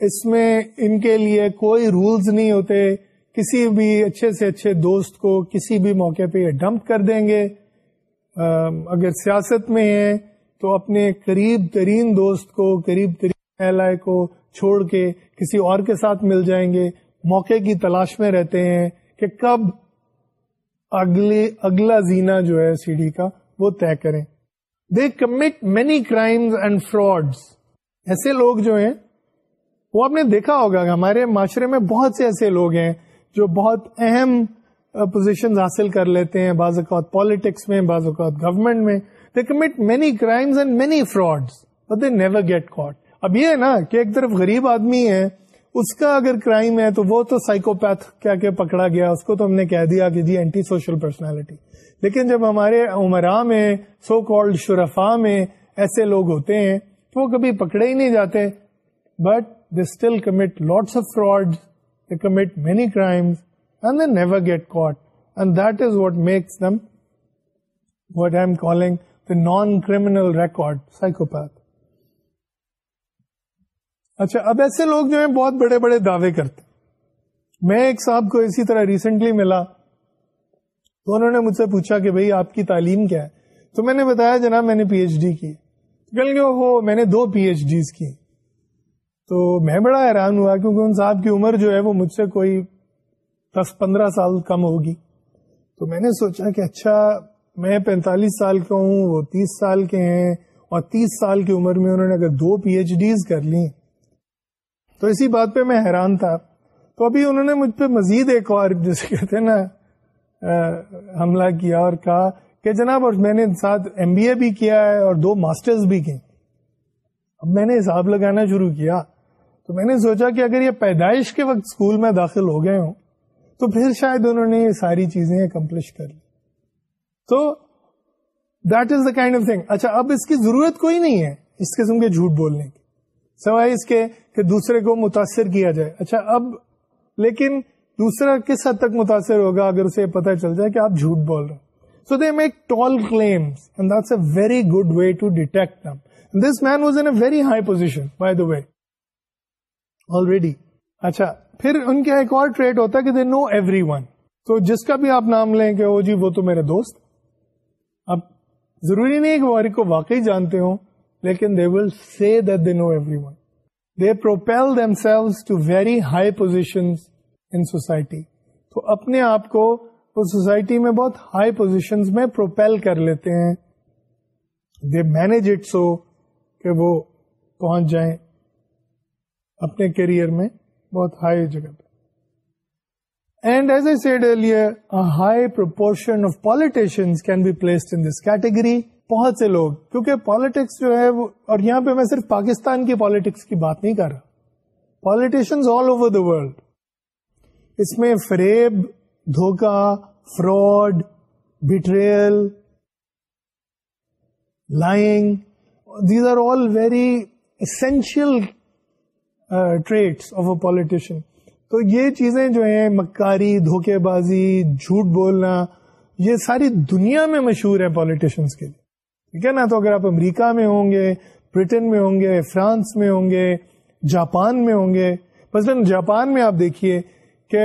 اس میں ان کے لیے کوئی رولز نہیں ہوتے، کسی بھی اچھے سے اچھے دوست کو کسی بھی موقع پہ یہ ڈمپ کر دیں گے۔ اگر سیاست میں ہیں تو اپنے قریب ترین دوست کو، قریب ترین ایل کو چھوڑ کے کسی اور کے ساتھ مل جائیں گے۔ موقع کی تلاش میں رہتے ہیں کہ کب اگلے، اگلا زینا جو ہے سی ڈی کا وہ طے کریں۔ They commit many crimes and frauds ایسے لوگ جو ہیں، وہ آپ نے دیکھا ہوگا کہ ہمارے معاشرے میں بہت سے ایسے لوگ ہیں جو بہت اہم پوزیشن حاصل کر لیتے ہیں۔ بعض اوقات پالیٹکس میں، بعض اوقات گورنمنٹ میں۔ They commit many crimes and many frauds but they never get caught اب یہ ہے نا کہ ایک طرف غریب آدمی ہے، اس کا اگر کرائم ہے تو وہ تو سائیکوپیتھ کیا کہ پکڑا گیا، اس کو تو ہم نے کہہ دیا کہ جی اینٹی سوشل پرسنالٹی لیکن جب ہمارے عمرا میں سو کالڈ شرفا میں ایسے لوگ ہوتے ہیں، تو وہ کبھی پکڑے ہی نہیں جاتے۔ But they still commit lots of fraud they commit many crimes and they never get caught and that is what makes them what I am calling the non criminal record psychopath اچھا اب ایسے لوگ جو ہیں بہت بڑے بڑے دعوے کرتے میں ایک صاحب کو اسی طرح ریسنٹلی ملا، تو انہوں نے مجھ سے پوچھا کہ بھئی آپ کی تعلیم کیا ہے؟ تو میں نے بتایا، جناب، میں نے پی ایچ ڈی کی کل ہو؟ میں نے دو پی ایچ ڈیز کی۔ تو میں بڑا حیران ہوا، کیونکہ ان صاحب کی عمر جو ہے، وہ مجھ سے کوئی دس پندرہ سال کم ہوگی۔ تو میں نے سوچا کہ اچھا میں پینتالیس سال کا ہوں، وہ تیس سال کے ہیں، اور تیس سال کی عمر میں انہوں نے اگر دو پی ایچ ڈیز کر لی تو اسی بات پہ میں حیران تھا۔ تو ابھی انہوں نے مجھ پہ مزید ایک اور جیسے کہتے ہیں نا حملہ کیا اور کہا کہ جناب، اور میں نے ساتھ ایم بی اے بھی کیا ہے اور دو ماسٹرز بھی کی اب میں نے حساب لگانا شروع کیا۔ تو میں نے سوچا کہ اگر یہ پیدائش کے وقت اسکول میں داخل ہو گئے ہوں، تو پھر شاید انہوں نے یہ ساری چیزیں اکمپلش کر لی تو that is the kind of thing اچھا اب اس کی ضرورت کوئی نہیں ہے اس قسم کے جھوٹ بولنے کی۔ سوائے اس کے کہ دوسرے کو متاثر کیا جائے۔ اچھا اب لیکن دوسرا کس حد تک متاثر ہوگا اگر اسے پتا چل جائے کہ آپ جھوٹ بول رہے so they make tall claims and that's a very good way to detect them this man was in very high position by the way already اچھا پھر ان کا ایک اور ٹریٹ ہوتا ہے کہ دے نو ایوری ون تو جس کا بھی آپ نام لیں کہ وہ جی وہ تو میرے دوست اب ضروری نہیں کہ وہ ہر کو واقعی جانتے ہوں، لیکن they will see that they know everyone they propel themselves to very high position in society تو اپنے آپ کو وہ سوسائٹی میں بہت ہائی پوزیشن میں پروپیل کر لیتے ہیں۔ دے مینج اٹ سو کہ وہ پہنچ جائیں اپنے کیریئر میں بہت ہائی جگہ پہ۔ And as I said high proportion of politicians can be placed in this category بہت سے لوگ، کیونکہ پالیٹکس جو ہے اور یہاں پہ میں صرف پاکستان کی پالیٹکس کی بات نہیں کر رہا politicians all over the world اس میں فریب دھوکا fraud betrayal lying these are all very essential traits of a politician تو یہ چیزیں جو ہیں، مکاری، دھوکے بازی، جھوٹ بولنا، یہ ساری دنیا میں مشہور ہے پالیٹیشنس کے لیے۔ ٹھیک ہے نا؟ تو اگر آپ امریکہ میں ہوں گے، برٹن میں ہوں گے، فرانس میں ہوں گے، جاپان میں ہوں گے، مثلاً جاپان میں آپ دیکھیے کہ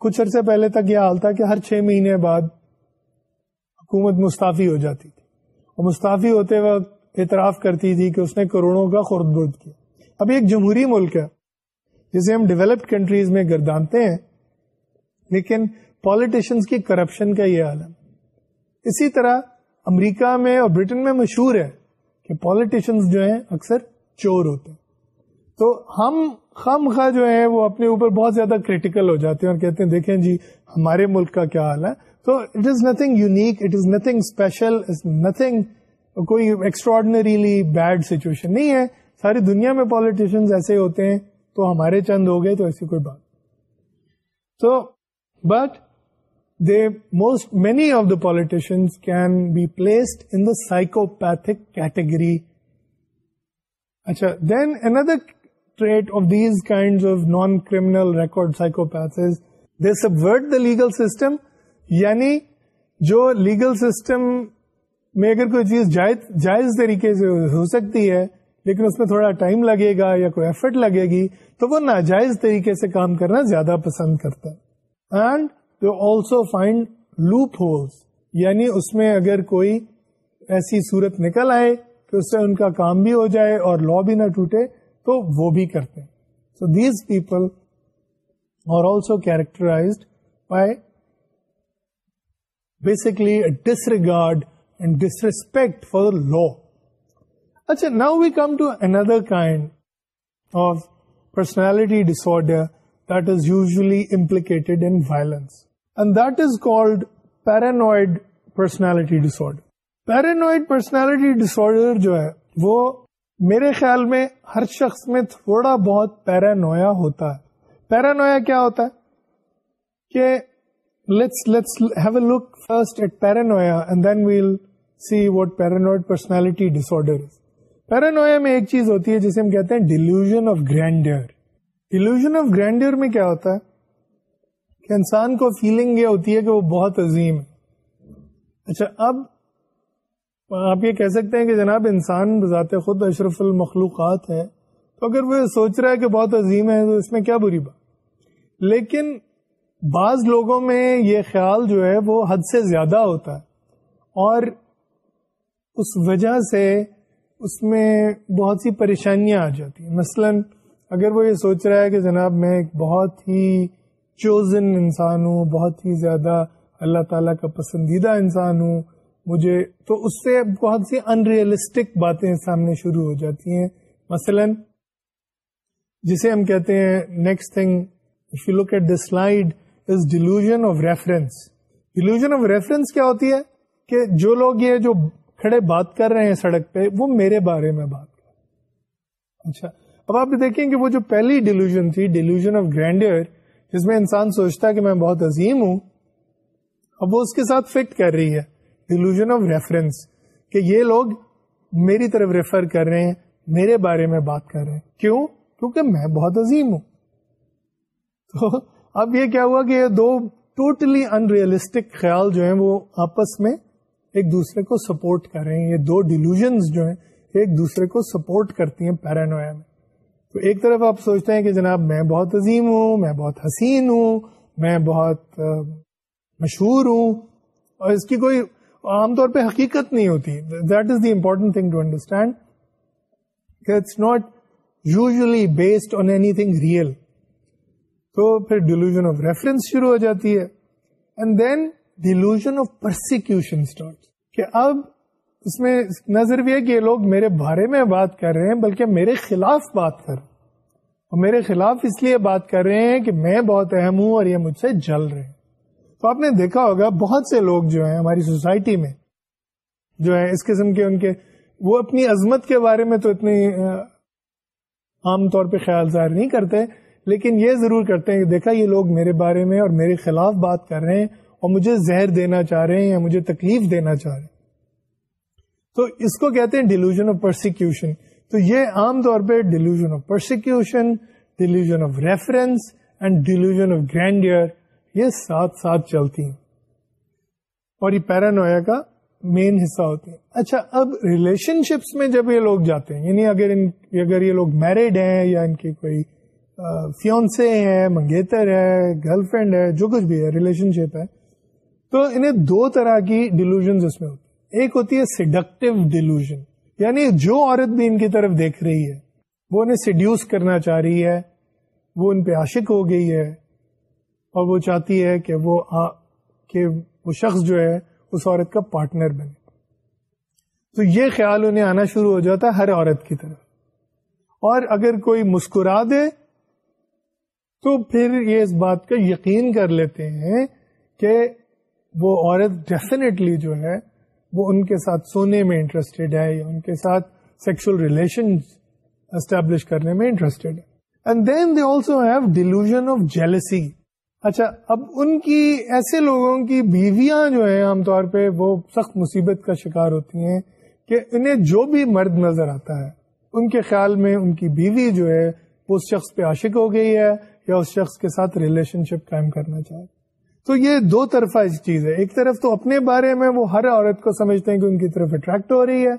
کچھ عرصے پہلے تک یہ حال تھا کہ ہر چھ مہینے بعد حکومت مستعفی ہو جاتی تھی۔ اور مستعفی ہوتے وقت اعتراف کرتی تھی کہ اس نے کروڑوں کا خورد برد کیا۔ اب ایک جمہوری ملک ہے۔ جسے ہم ڈیولپڈ کنٹریز میں گردانتے ہیں، لیکن پالیٹیشنس کی کرپشن کا یہ عالم۔ اسی طرح امریکہ میں اور برٹن میں مشہور ہے کہ پالیٹیشنس جو ہیں اکثر چور ہوتے ہیں۔ تو ہم خام خواہ جو ہیں وہ اپنے اوپر بہت زیادہ کریٹیکل ہو جاتے ہیں اور کہتے ہیں، دیکھیں جی ہمارے ملک کا کیا حال ہے۔ تو it is nothing unique it is nothing special nothing کوئی ایکسٹراڈنریلی بیڈ سچویشن نہیں ہے۔ ساری دنیا میں پالیٹیشنز ایسے ہوتے ہیں تو ہمارے چند ہو گئے تو ایسی کوئی بات۔ تو but they most many of the politicians can be placed in the psychopathic category اچھا then another trait of these kind of non criminal record psychopath they subvert the legal system یعنی جو لیگل سسٹم میں اگر کوئی چیز جائز طریقے سے ہو سکتی ہے لیکن اس میں تھوڑا ٹائم لگے گا یا کوئی ایفرٹ لگے گی، تو وہ ناجائز طریقے سے کام کرنا زیادہ پسند کرتا۔ ہے and you also find loopholes یعنی اس میں اگر کوئی ایسی صورت نکل آئے کہ اس سے ان کا کام بھی ہو جائے اور لا بھی نہ ٹوٹے، تو وہ بھی کرتے۔ ہیں so these people are also characterized by basically disregard and disrespect for law اچھا now we come to another kind of personality disorder that is usually implicated in violence and that is called paranoid personality disorder paranoid personality disorder جو ہے، وہ میرے خیال میں ہر شخص میں تھوڑا بہت پیرانویا ہوتا ہے۔ پیرانویا کیا ہوتا ہے؟ کہ let's let's have a look first at paranoia and then we'll see what paranoid personality disorder is paranoia میں ایک چیز ہوتی ہے جسے ہم کہتے ہیں delusion of grandeur delusion of grandeur میں کیا ہوتا ہے؟ کہ انسان کو فیلنگ یہ ہوتی ہے کہ وہ بہت عظیم ہے۔ اچھا اب آپ یہ کہہ سکتے ہیں کہ جناب انسان بذات خود اشرف المخلوقات ہے تو اگر وہ سوچ رہا ہے کہ بہت عظیم ہے، تو اس میں کیا بری بات؟ لیکن بعض لوگوں میں یہ خیال جو ہے وہ حد سے زیادہ ہوتا ہے اور اس وجہ سے اس میں بہت سی پریشانیاں آ جاتی ہیں۔ مثلا اگر وہ یہ سوچ رہا ہے کہ جناب میں ایک بہت ہی چوزن انسان ہوں، بہت ہی زیادہ اللہ تعالیٰ کا پسندیدہ انسان ہوں، مجھے تو اس سے بہت سی ان ریئلسٹک باتیں سامنے شروع ہو جاتی ہیں۔ مثلا جسے ہم کہتے ہیں next thing if you look at the slide is delusion of reference delusion of reference کیا ہوتی ہے کہ جو لوگ یہ جو کھڑے بات کر رہے ہیں سڑک پہ، وہ میرے بارے میں بات کر اچھا اب آپ دیکھیں کہ وہ جو پہلی ڈیلوژن تھی ڈیلوژن آف گرینڈر جس میں انسان سوچتا کہ میں بہت عظیم ہوں، اب وہ اس کے ساتھ فٹ کر رہی ہے۔ ڈیلوژن آف ریفرنس کہ یہ لوگ میری طرف ریفر کر رہے ہیں، میرے بارے میں بات کر رہے ہیں۔ کیوں؟ کیونکہ میں بہت عظیم ہوں۔ تو اب یہ کیا ہوا کہ یہ دو ٹوٹلی ان ریئلسٹک خیال جو ہیں وہ آپس میں ایک دوسرے کو سپورٹ کر رہے ہیں یہ دو ڈیلوژنس جو ہیں، ایک دوسرے کو سپورٹ کرتی ہیں پیرانویا میں۔ تو ایک طرف آپ سوچتے ہیں کہ جناب میں بہت عظیم ہوں، میں بہت حسین ہوں، میں بہت مشہور ہوں، اور اس کی کوئی عام طور پہ حقیقت نہیں ہوتی۔ That is the important thing to understand it's not usually based on anything real تو پھر ڈیلوژن آف ریفرنس شروع ہو جاتی ہے۔ And then delusion of persecution start کہ اب اس میں نظر بھی ہے کہ یہ لوگ میرے بارے میں بات کر رہے ہیں، بلکہ میرے خلاف بات کر اور میرے خلاف اس لیے بات کر رہے ہیں کہ میں بہت اہم ہوں اور یہ مجھ سے جل رہے ہیں۔ تو آپ نے دیکھا ہوگا بہت سے لوگ جو ہیں ہماری سوسائٹی میں، جو ہے اس قسم کے ان کے، وہ اپنی عظمت کے بارے میں تو اتنی عام طور پہ خیال ظاہر نہیں کرتے، لیکن یہ ضرور کرتے ہیں کہ دیکھا یہ لوگ میرے بارے میں اور میرے خلاف بات کر رہے ہیں۔ اور مجھے زہر دینا چاہ رہے ہیں یا مجھے تکلیف دینا چاہ رہے ہیں۔ تو اس کو کہتے ہیں ڈیلوژن آف پرسیکیوشن تو یہ عام طور پہ delusion of persecution delusion of reference and delusion of grandeur یہ ساتھ ساتھ چلتی ہیں۔ اور یہ پیرانویا کا مین حصہ ہوتی ہے اچھا اب ریلیشن شپس میں جب یہ لوگ جاتے ہیں یعنی اگر ان، اگر یہ لوگ میرڈ ہیں یا ان کی کوئی فیونسے ہیں، منگیتر ہے گرل فرینڈ ہے جو کچھ بھی ہے ریلیشن شپ ہے تو انہیں دو طرح کی ڈیلوژن اس میں ہوتی ایک ہوتی ہے سیڈکٹیو ڈیلوژن یعنی جو عورت بھی ان کی طرف دیکھ رہی ہے وہ انہیں سیڈیوس کرنا چاہ رہی ہے وہ ان پہ عاشق ہو گئی ہے اور وہ چاہتی ہے کہ وہ آ, کہ وہ شخص جو ہے اس عورت کا پارٹنر بنے۔ تو یہ خیال انہیں آنا شروع ہو جاتا ہے ہر عورت کی طرف۔ اور اگر کوئی مسکرا دے تو پھر یہ اس بات کا یقین کر لیتے ہیں کہ وہ عورت ڈیفینیٹلی جو ہے وہ ان کے ساتھ سونے میں انٹرسٹیڈ ہے یا ان کے ساتھ سیکشل ریلیشن اسٹیبلش کرنے میں انٹرسٹیڈ ہے۔ And then they also have delusion of jealousy اچھا اب ان کی ایسے لوگوں کی بیویاں جو ہیں عام طور پہ وہ سخت مصیبت کا شکار ہوتی ہیں کہ انہیں جو بھی مرد نظر آتا ہے، ان کے خیال میں ان کی بیوی جو ہے وہ اس شخص پہ عاشق ہو گئی ہے یا اس شخص کے ساتھ ریلیشن شپ قائم کرنا چاہے تو یہ دو طرفہ چیز ہے۔ ایک طرف تو اپنے بارے میں وہ ہر عورت کو سمجھتے ہیں کہ ان کی طرف اٹریکٹ ہو رہی ہے۔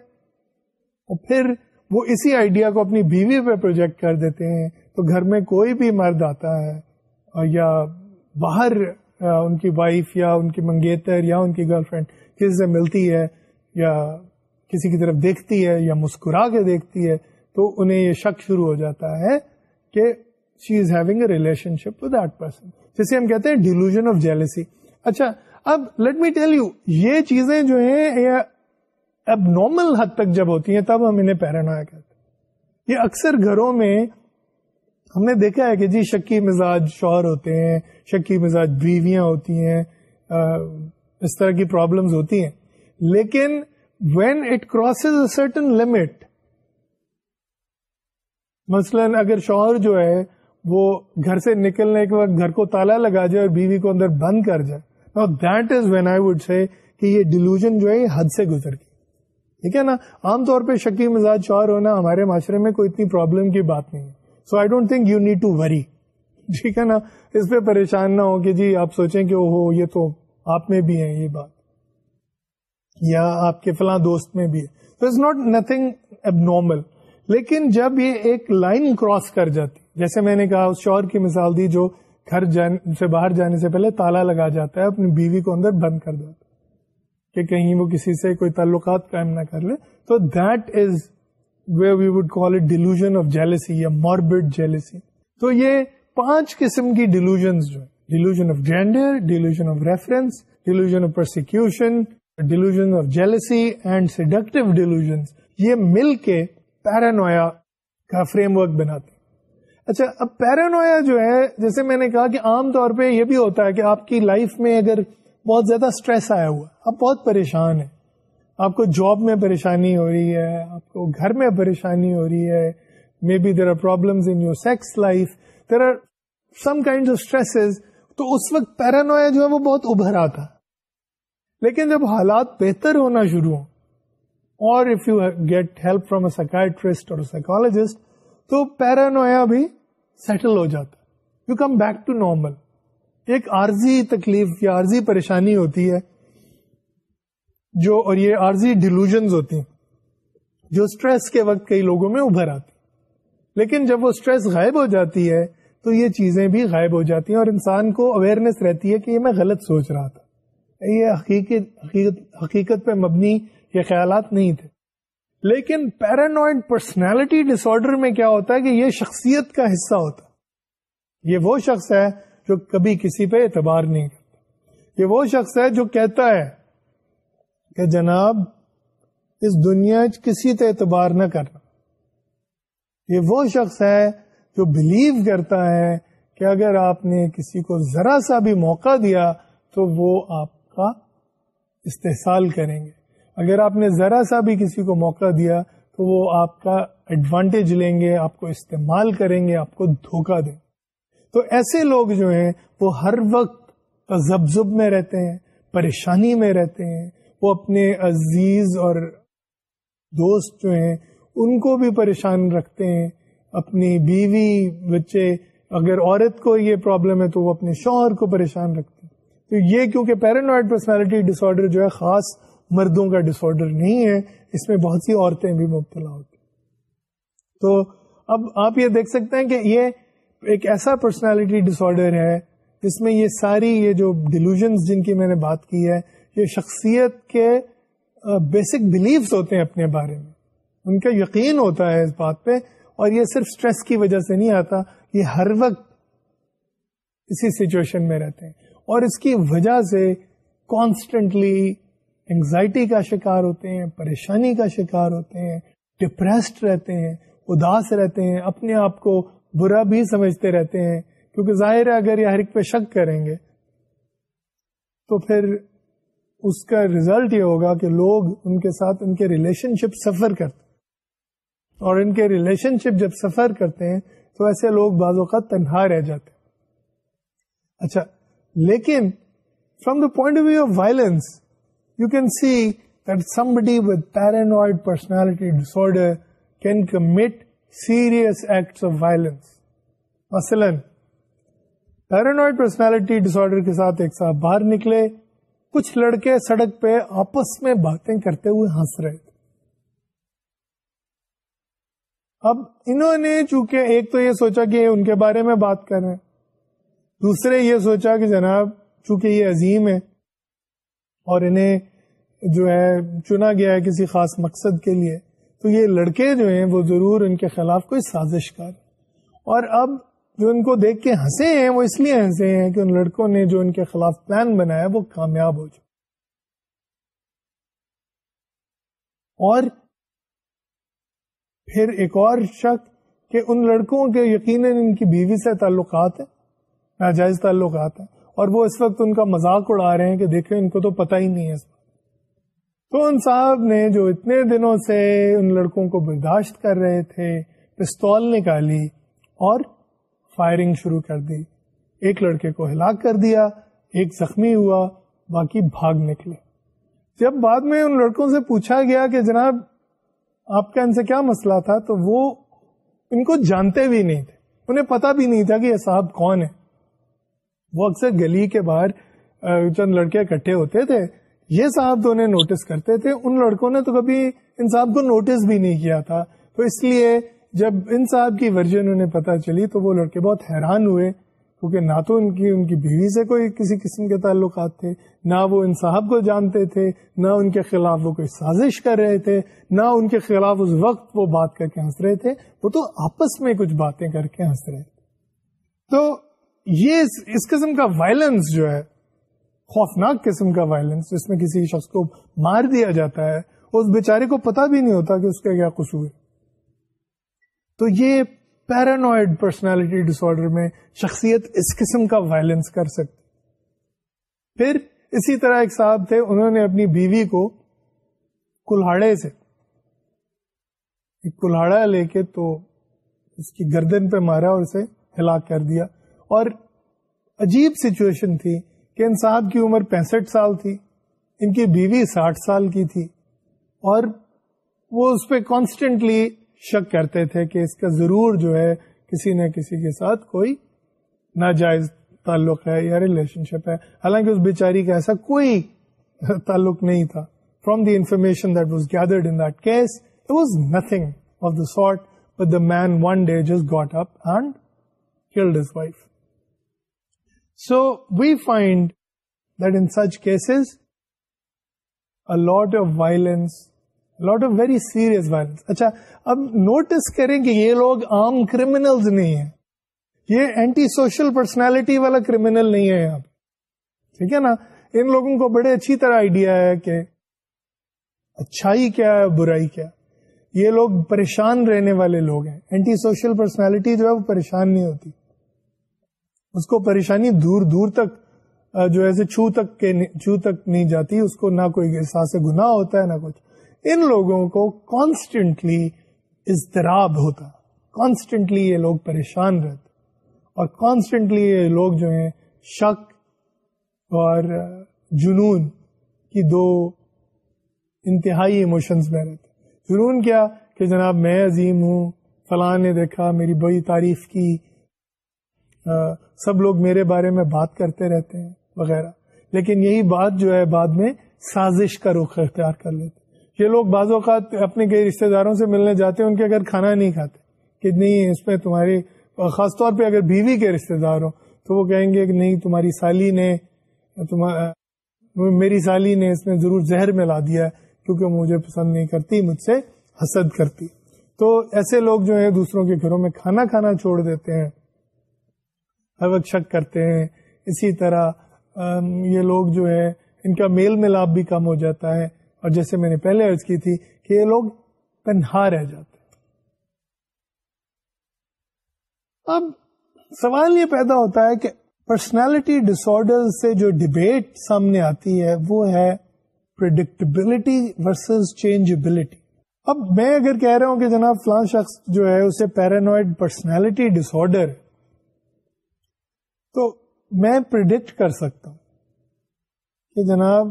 اور پھر وہ اسی آئیڈیا کو اپنی بیوی پہ پروجیکٹ کر دیتے ہیں۔ تو گھر میں کوئی بھی مرد آتا ہے یا باہر ان کی وائف یا ان کی منگیتر یا ان کی گرل فرینڈ کسی سے ملتی ہے یا کسی کی طرف دیکھتی ہے یا مسکرا کے دیکھتی ہے، تو انہیں یہ شک شروع ہو جاتا ہے کہ she is having a relationship with that person جسے ہم کہتے ہیں ڈیلوژن آف جیلسی اچھا اب لیٹ می ٹیل یو یہ چیزیں جو ہیں اب نارمل حد تک جب ہوتی ہیں، تب ہم انہیں پیرانویا کہتے ہیں. یہ اکثر گھروں میں ہم نے دیکھا ہے کہ جی شکی مزاج شوہر ہوتے ہیں، شکی مزاج بیویاں ہوتی ہیں اس طرح کی پرابلمز ہوتی ہیں. لیکن when it crosses a certain limit مثلا اگر شوہر جو ہے وہ گھر سے نکلنے کے وقت گھر کو تالا لگا جائے اور بیوی کو اندر بند کر جائے۔ That is when I would say کہ یہ ڈیلوژن جو ہے یہ حد سے گزر گئی۔ ٹھیک ہے نا؟ عام طور پہ شکی مزاج شوہر ہونا ہمارے معاشرے میں کوئی اتنی پرابلم کی بات نہیں ہے۔ So I don't think you need to worry ٹھیک ہے نا؟ اس پہ پریشان نہ ہو کہ جی آپ سوچیں کہ ہو یہ تو آپ میں بھی ہے یہ بات۔ یا آپ کے فلاں دوست میں بھی ہے۔ تو اٹس ناٹ نتنگ اب نارمل لیکن جب یہ ایک لائن کراس کر جاتی جیسے میں نے کہا، اس شور کی مثال دی جو گھر سے باہر جانے سے پہلے تالا لگا جاتا ہے، اپنی بیوی کو اندر بند کر دیتا کہ کہیں وہ کسی سے کوئی تعلقات قائم نہ کر لے۔ تو that is we we would call it delusion of jealousy یا ماربڈ جیلسی تو یہ پانچ قسم کی ڈیلوژنس جو ہے delusion of gender delusion of reference delusion of persecution delusion of jealousy and seductive delusion یہ مل کے پیرانویا کا فریم ورک بناتے اچھا اب پیرانویا جو ہے، جیسے میں نے کہا کہ عام طور پہ یہ بھی ہوتا ہے کہ آپ کی لائف میں اگر بہت زیادہ اسٹریس آیا ہوا، آپ بہت پریشان ہیں۔ آپ کو جاب میں پریشانی ہو رہی ہے، آپ کو گھر میں پریشانی ہو رہی ہے maybe there are problem in your sex life there are some kind of stress تو اس وقت پیرانویا جو ہے وہ بہت ابھر آتا۔ لیکن جب حالات بہتر ہونا شروع ہوں، اور if you get help from a psychiatrist or psychologist تو پیرانویا بھی سیٹل ہو جاتا you come back to normal ایک عارضی تکلیف یا عارضی پریشانی ہوتی ہے جو اور یہ عارضی ڈیلوژنز ہوتی ہیں جو اسٹریس کے وقت کئی لوگوں میں ابھر آتی لیکن جب وہ اسٹریس غائب ہو جاتی ہے تو یہ چیزیں بھی غائب ہو جاتی ہیں اور انسان کو اویئرنیس رہتی ہے کہ یہ میں غلط سوچ رہا تھا۔ یہ حقیقت حقیقت, حقیقت پہ مبنی یہ خیالات نہیں تھے۔ لیکن پیرانوائڈ پرسنالٹی ڈس آرڈر میں کیا ہوتا ہے کہ یہ شخصیت کا حصہ ہوتا ہے۔ یہ وہ شخص ہے جو کبھی کسی پہ اعتبار نہیں کرتا۔ یہ وہ شخص ہے جو کہتا ہے کہ جناب، اس دنیا کسی تے اعتبار نہ کرنا۔ یہ وہ شخص ہے جو بلیو کرتا ہے کہ اگر آپ نے کسی کو ذرا سا بھی موقع دیا تو وہ آپ کا استحصال کریں گے۔ اگر آپ نے ذرا سا بھی کسی کو موقع دیا تو وہ آپ کا ایڈوانٹیج لیں گے، آپ کو استعمال کریں گے، آپ کو دھوکہ دیں تو ایسے لوگ جو ہیں، وہ ہر وقت زب میں رہتے ہیں، پریشانی میں رہتے ہیں۔ وہ اپنے عزیز اور دوست جو ہیں، ان کو بھی پریشان رکھتے ہیں۔ اپنی بیوی، بچے، اگر عورت کو یہ پرابلم ہے تو وہ اپنے شوہر کو پریشان رکھتے ہیں۔ تو یہ کیونکہ پیرانوائڈ پرسنالٹی ڈس آرڈر جو ہے، خاص مردوں کا ڈس آرڈر نہیں ہے، اس میں بہت سی عورتیں بھی مبتلا ہوتی تو اب آپ یہ دیکھ سکتے ہیں کہ یہ ایک ایسا پرسنالٹی ڈس آرڈر ہے جس میں یہ ساری یہ جو ڈیلوژنس جن کی میں نے بات کی ہے، یہ شخصیت کے بیسک بلیفس ہوتے ہیں اپنے بارے میں۔ ان کا یقین ہوتا ہے اس بات پہ اور یہ صرف اسٹریس کی وجہ سے نہیں آتا، یہ ہر وقت اسی سچویشن میں رہتے ہیں۔ اور اس کی وجہ سے کانسٹنٹلی انگزائٹی کا شکار ہوتے ہیں، پریشانی کا شکار ہوتے ہیں ڈپریسڈ رہتے ہیں، اداس رہتے ہیں، اپنے آپ کو برا بھی سمجھتے رہتے ہیں، کیونکہ ظاہر ہے اگر یہ ہر ایک پہ شک کریں گے، تو پھر اس کا ریزلٹ یہ ہوگا کہ لوگ ان کے ساتھ ان کے ریلیشن شپ سفر کرتے اور ان کے ریلیشن شپ جب سفر کرتے ہیں، تو ایسے لوگ بعض اوقات تنہا رہ جاتے ہیں۔ اچھا لیکن from the point of view of violence you can see that somebody with paranoid personality disorder can commit serious acts of violence مثلاً پیرانوائڈ پرسنالٹی ڈسڈر کے ساتھ ایک ساتھ باہر نکلے، کچھ لڑکے سڑک پہ آپس میں باتیں کرتے ہوئے ہنس رہے تھے۔ اب انہوں نے چونکہ ایک تو یہ سوچا کہ ان کے بارے میں بات کر رہے ہیں، دوسرے یہ سوچا کہ جناب، چونکہ یہ عظیم ہے اور انہیں جو ہے چنا گیا ہے کسی خاص مقصد کے لیے، تو یہ لڑکے جو ہیں وہ ضرور ان کے خلاف کوئی سازش کر۔ اور اب جو ان کو دیکھ کے ہنسے ہیں، وہ اس لیے ہنسے ہیں کہ ان لڑکوں نے جو ان کے خلاف پلان بنایا وہ کامیاب ہو جائے اور پھر ایک اور شک کہ ان لڑکوں کے یقیناً ان کی بیوی سے تعلقات ہیں، ناجائز تعلقات ہیں۔ اور وہ اس وقت ان کا مذاق اڑا رہے ہیں کہ دیکھیں ان کو تو پتہ ہی نہیں ہے اس تو ان صاحب نے جو اتنے دنوں سے ان لڑکوں کو برداشت کر رہے تھے، پستول نکالی اور فائرنگ شروع کر دی۔ ایک لڑکے کو ہلاک کر دیا، ایک زخمی ہوا، باقی بھاگ نکلے۔ جب بعد میں ان لڑکوں سے پوچھا گیا کہ جناب، آپ کا ان سے کیا مسئلہ تھا؟ تو وہ ان کو جانتے بھی نہیں تھے۔ انہیں پتا بھی نہیں تھا کہ یہ صاحب کون ہے وہ اکثر گلی کے باہر چند لڑکے اکٹھے ہوتے تھے، یہ صاحب تو انہیں نوٹس کرتے تھے، ان لڑکوں نے تو کبھی ان صاحب کو نوٹس بھی نہیں کیا تھا۔ تو اس لیے جب ان صاحب کی ورژن انہیں پتا چلی تو وہ لڑکے بہت حیران ہوئے، کیونکہ نہ تو ان کی ان کی بیوی سے کوئی کسی قسم کے تعلقات تھے، نہ وہ ان صاحب کو جانتے تھے، نہ ان کے خلاف وہ کوئی سازش کر رہے تھے، نہ ان کے خلاف اس وقت وہ بات کر کے ہنس رہے تھے۔ وہ تو آپس میں کچھ باتیں کر کے ہنس رہے تھے۔ تو یہ اس قسم کا وائلنس جو ہے، خوفناک قسم کا وائلنس جس میں کسی شخص کو مار دیا جاتا ہے اس بیچارے کو پتا بھی نہیں ہوتا کہ اس کا کیا قصور ہے۔ تو یہ پیرانوائڈ پرسنالٹی ڈس آرڈر میں شخصیت اس قسم کا وائلنس کر سکتی۔ پھر اسی طرح ایک صاحب تھے، انہوں نے اپنی بیوی کو کلاڑے سے، ایک کلاڑا لے کے تو اس کی گردن پہ مارا اور اسے ہلاک کر دیا۔ اور عجیب سچویشن تھی کہ ان صاحب کی عمر پینسٹھ سال تھی، ان کی بیوی ساٹھ سال کی تھی، اور وہ اس پہ کانسٹینٹلی شک کرتے تھے کہ اس کا ضرور جو ہے کسی نہ کسی کے ساتھ کوئی ناجائز تعلق ہے یا ریلیشن شپ ہے۔ حالانکہ اس بیچاری کا ایسا کوئی تعلق نہیں تھا۔ From the information that was gathered in that case it was nothing of the sort but the man one day just got up and killed his wife so we find that in such cases lot of violence lot of very serious violence اچھا اب notice کریں کہ یہ لوگ عام criminals نہیں ہیں یہ اینٹی سوشل پرسنالٹی والا کریمنل نہیں ہے یہاں ٹھیک ہے نا ان لوگوں کو بڑے اچھی طرح آئیڈیا ہے کہ اچھائی کیا ہے برائی کیا یہ لوگ پریشان رہنے والے لوگ ہیں اینٹی سوشل پرسنالٹی جو ہے وہ پریشان نہیں ہوتی اس کو پریشانی دور دور تک جو ایسے چھو تک کے چھو تک نہیں جاتی، اس کو نہ کوئی احساس گناہ ہوتا ہے، نہ کچھ۔ ان لوگوں کو کانسٹنٹلی اضطراب ہوتا کانسٹنٹلی یہ لوگ پریشان رہتے۔ اور کانسٹنٹلی یہ لوگ جو ہیں، شک اور جنون کی دو انتہائی ایموشنز میں رہتے۔ جنون کیا کہ جناب میں عظیم ہوں، فلاں نے دیکھا، میری بڑی تعریف کی سب لوگ میرے بارے میں بات کرتے رہتے ہیں، وغیرہ۔ لیکن یہی بات جو ہے، بعد میں سازش کا رخ اختیار کر لیتے یہ لوگ بعض اوقات اپنے کئی رشتے داروں سے ملنے جاتے ہیں، ان کے اگر کھانا نہیں کھاتے، کہ نہیں، اس میں تمہاری، خاص طور پہ اگر بیوی کے رشتے دار ہو تو وہ کہیں گے کہ نہیں، تمہاری سالی نے میری سالی نے اس میں ضرور زہر میں لا دیا ہے، کیونکہ مجھے پسند نہیں کرتی، مجھ سے حسد کرتی۔ تو ایسے لوگ جو ہیں، دوسروں کے گھروں میں کھانا کھانا چھوڑ دیتے ہیں۔ ہر وقت شک کرتے ہیں، اسی طرح یہ لوگ جو ہے ان کا میل ملاپ بھی کم ہو جاتا ہے۔ اور جیسے میں نے پہلے عرض کی تھی کہ یہ لوگ تنہا رہ جاتے ہیں۔ اب سوال یہ پیدا ہوتا ہے کہ پرسنالٹی ڈس سے جو ڈبیٹ سامنے آتی ہے، وہ ہے پرڈکٹیبلٹی ورسز چینجبلٹی اب میں اگر کہہ رہا ہوں کہ جناب فلان شخص جو ہے، اسے پیرانوائڈ پرسنالٹی ڈس آڈر تو میں پرڈکٹ کر سکتا ہوں کہ جناب،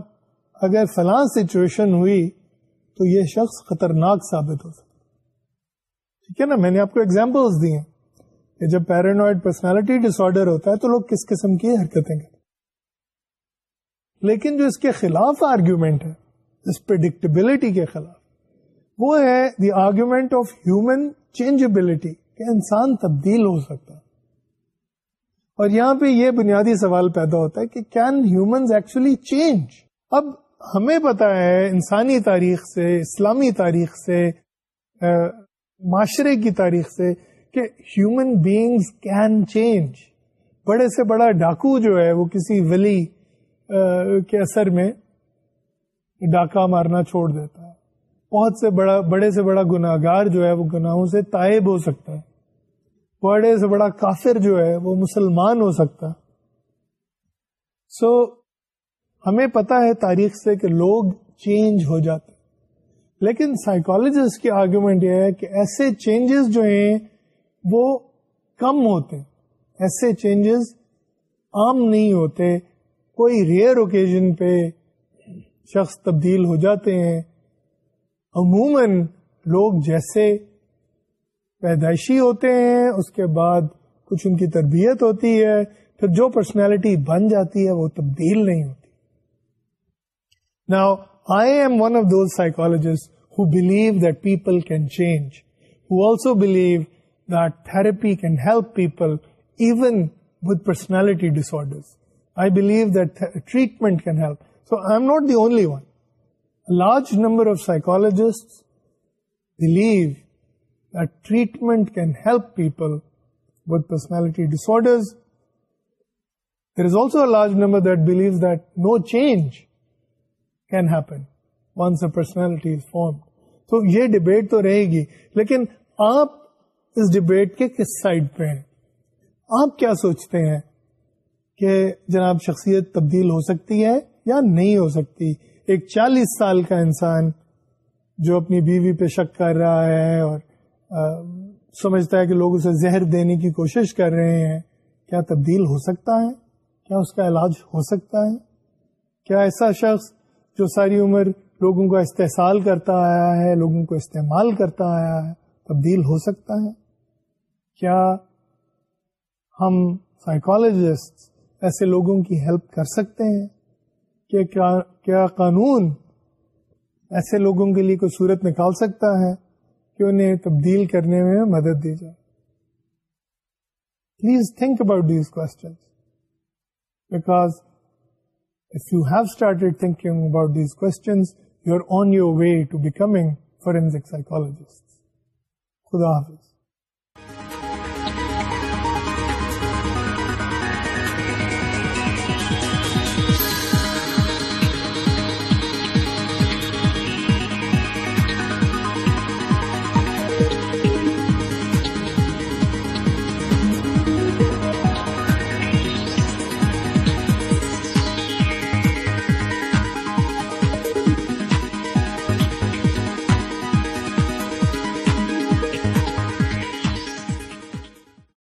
اگر فلاں سچویشن ہوئی تو یہ شخص خطرناک ثابت ہو سکتا ٹھیک ہے نا؟ میں نے آپ کو ایگزامپلس دی ہیں کہ جب پیرانوائڈ پرسنالٹی ڈس آرڈر ہوتا ہے تو لوگ کس قسم کی حرکتیں کرتے لیکن جو اس کے خلاف آرگیومنٹ ہے، اس پرڈکٹیبلٹی کے خلاف، وہ ہے the argument of human changeability کہ انسان تبدیل ہو سکتا ہے۔ اور یہاں پہ یہ بنیادی سوال پیدا ہوتا ہے کہ کین ہیومنز ایکچولی چینج اب ہمیں پتا ہے انسانی تاریخ سے، اسلامی تاریخ سے معاشرے کی تاریخ سے کہ ہیومن بینگز کین چینج بڑے سے بڑا ڈاکو جو ہے وہ کسی ولی کے اثر میں ڈاکہ مارنا چھوڑ دیتا ہے۔ بہت سے بڑا، بڑے سے بڑا گناگار جو ہے وہ گناہوں سے تائب ہو سکتا ہے۔ بڑے سے بڑا کافر جو ہے وہ مسلمان ہو سکتا۔ سو so, ہمیں پتا ہے تاریخ سے کہ لوگ چینج ہو جاتے۔ لیکن سائیکولوجسٹ کی آرگومنٹ یہ ہے کہ ایسے چینجز جو ہیں وہ کم ہوتے۔ ایسے چینجز عام نہیں ہوتے۔ کوئی ریئر اوکیزن پہ شخص تبدیل ہو جاتے ہیں۔ عموماً لوگ جیسے پیدائشی ہوتے ہیں، اس کے بعد کچھ ان کی تربیت ہوتی ہے، پھر جو پرسنالٹی بن جاتی ہے، وہ تبدیل نہیں ہوتی۔ Now I am one of those psychologist who believe that people can change who also believe therapy can help people even with personality disorder I believe that treatment can help so I am not the only one large number of psychologist believe that treatment can help people with personality disorders. There is also a large number that believes that no change can happen once a personality is form تو یہ debate تو رہے گی لیکن آپ اس debate کے کس side پہ ہیں آپ کیا سوچتے ہیں کہ جناب شخصیت تبدیل ہو سکتی ہے یا نہیں ہو سکتی ایک چالیس سال کا انسان جو اپنی بیوی پہ شک کر رہا ہے اور سمجھتا ہے کہ لوگ اسے زہر دینے کی کوشش کر رہے ہیں۔ کیا تبدیل ہو سکتا ہے؟ کیا اس کا علاج ہو سکتا ہے؟ کیا ایسا شخص جو ساری عمر لوگوں کا استحصال کرتا آیا ہے، لوگوں کو استعمال کرتا آیا ہے، تبدیل ہو سکتا ہے؟ کیا ہم سائیکالوجسٹ ایسے لوگوں کی ہیلپ کر سکتے ہیں؟ کہ کیا قانون ایسے لوگوں کے لیے کوئی صورت نکال سکتا ہے؟ کہ انہیں تبدیل کرنے میں مدد دی جائے؟ Please think about these question because if you have started thinking about these questions you are on your way to becoming forensic psychologist خدا حافظ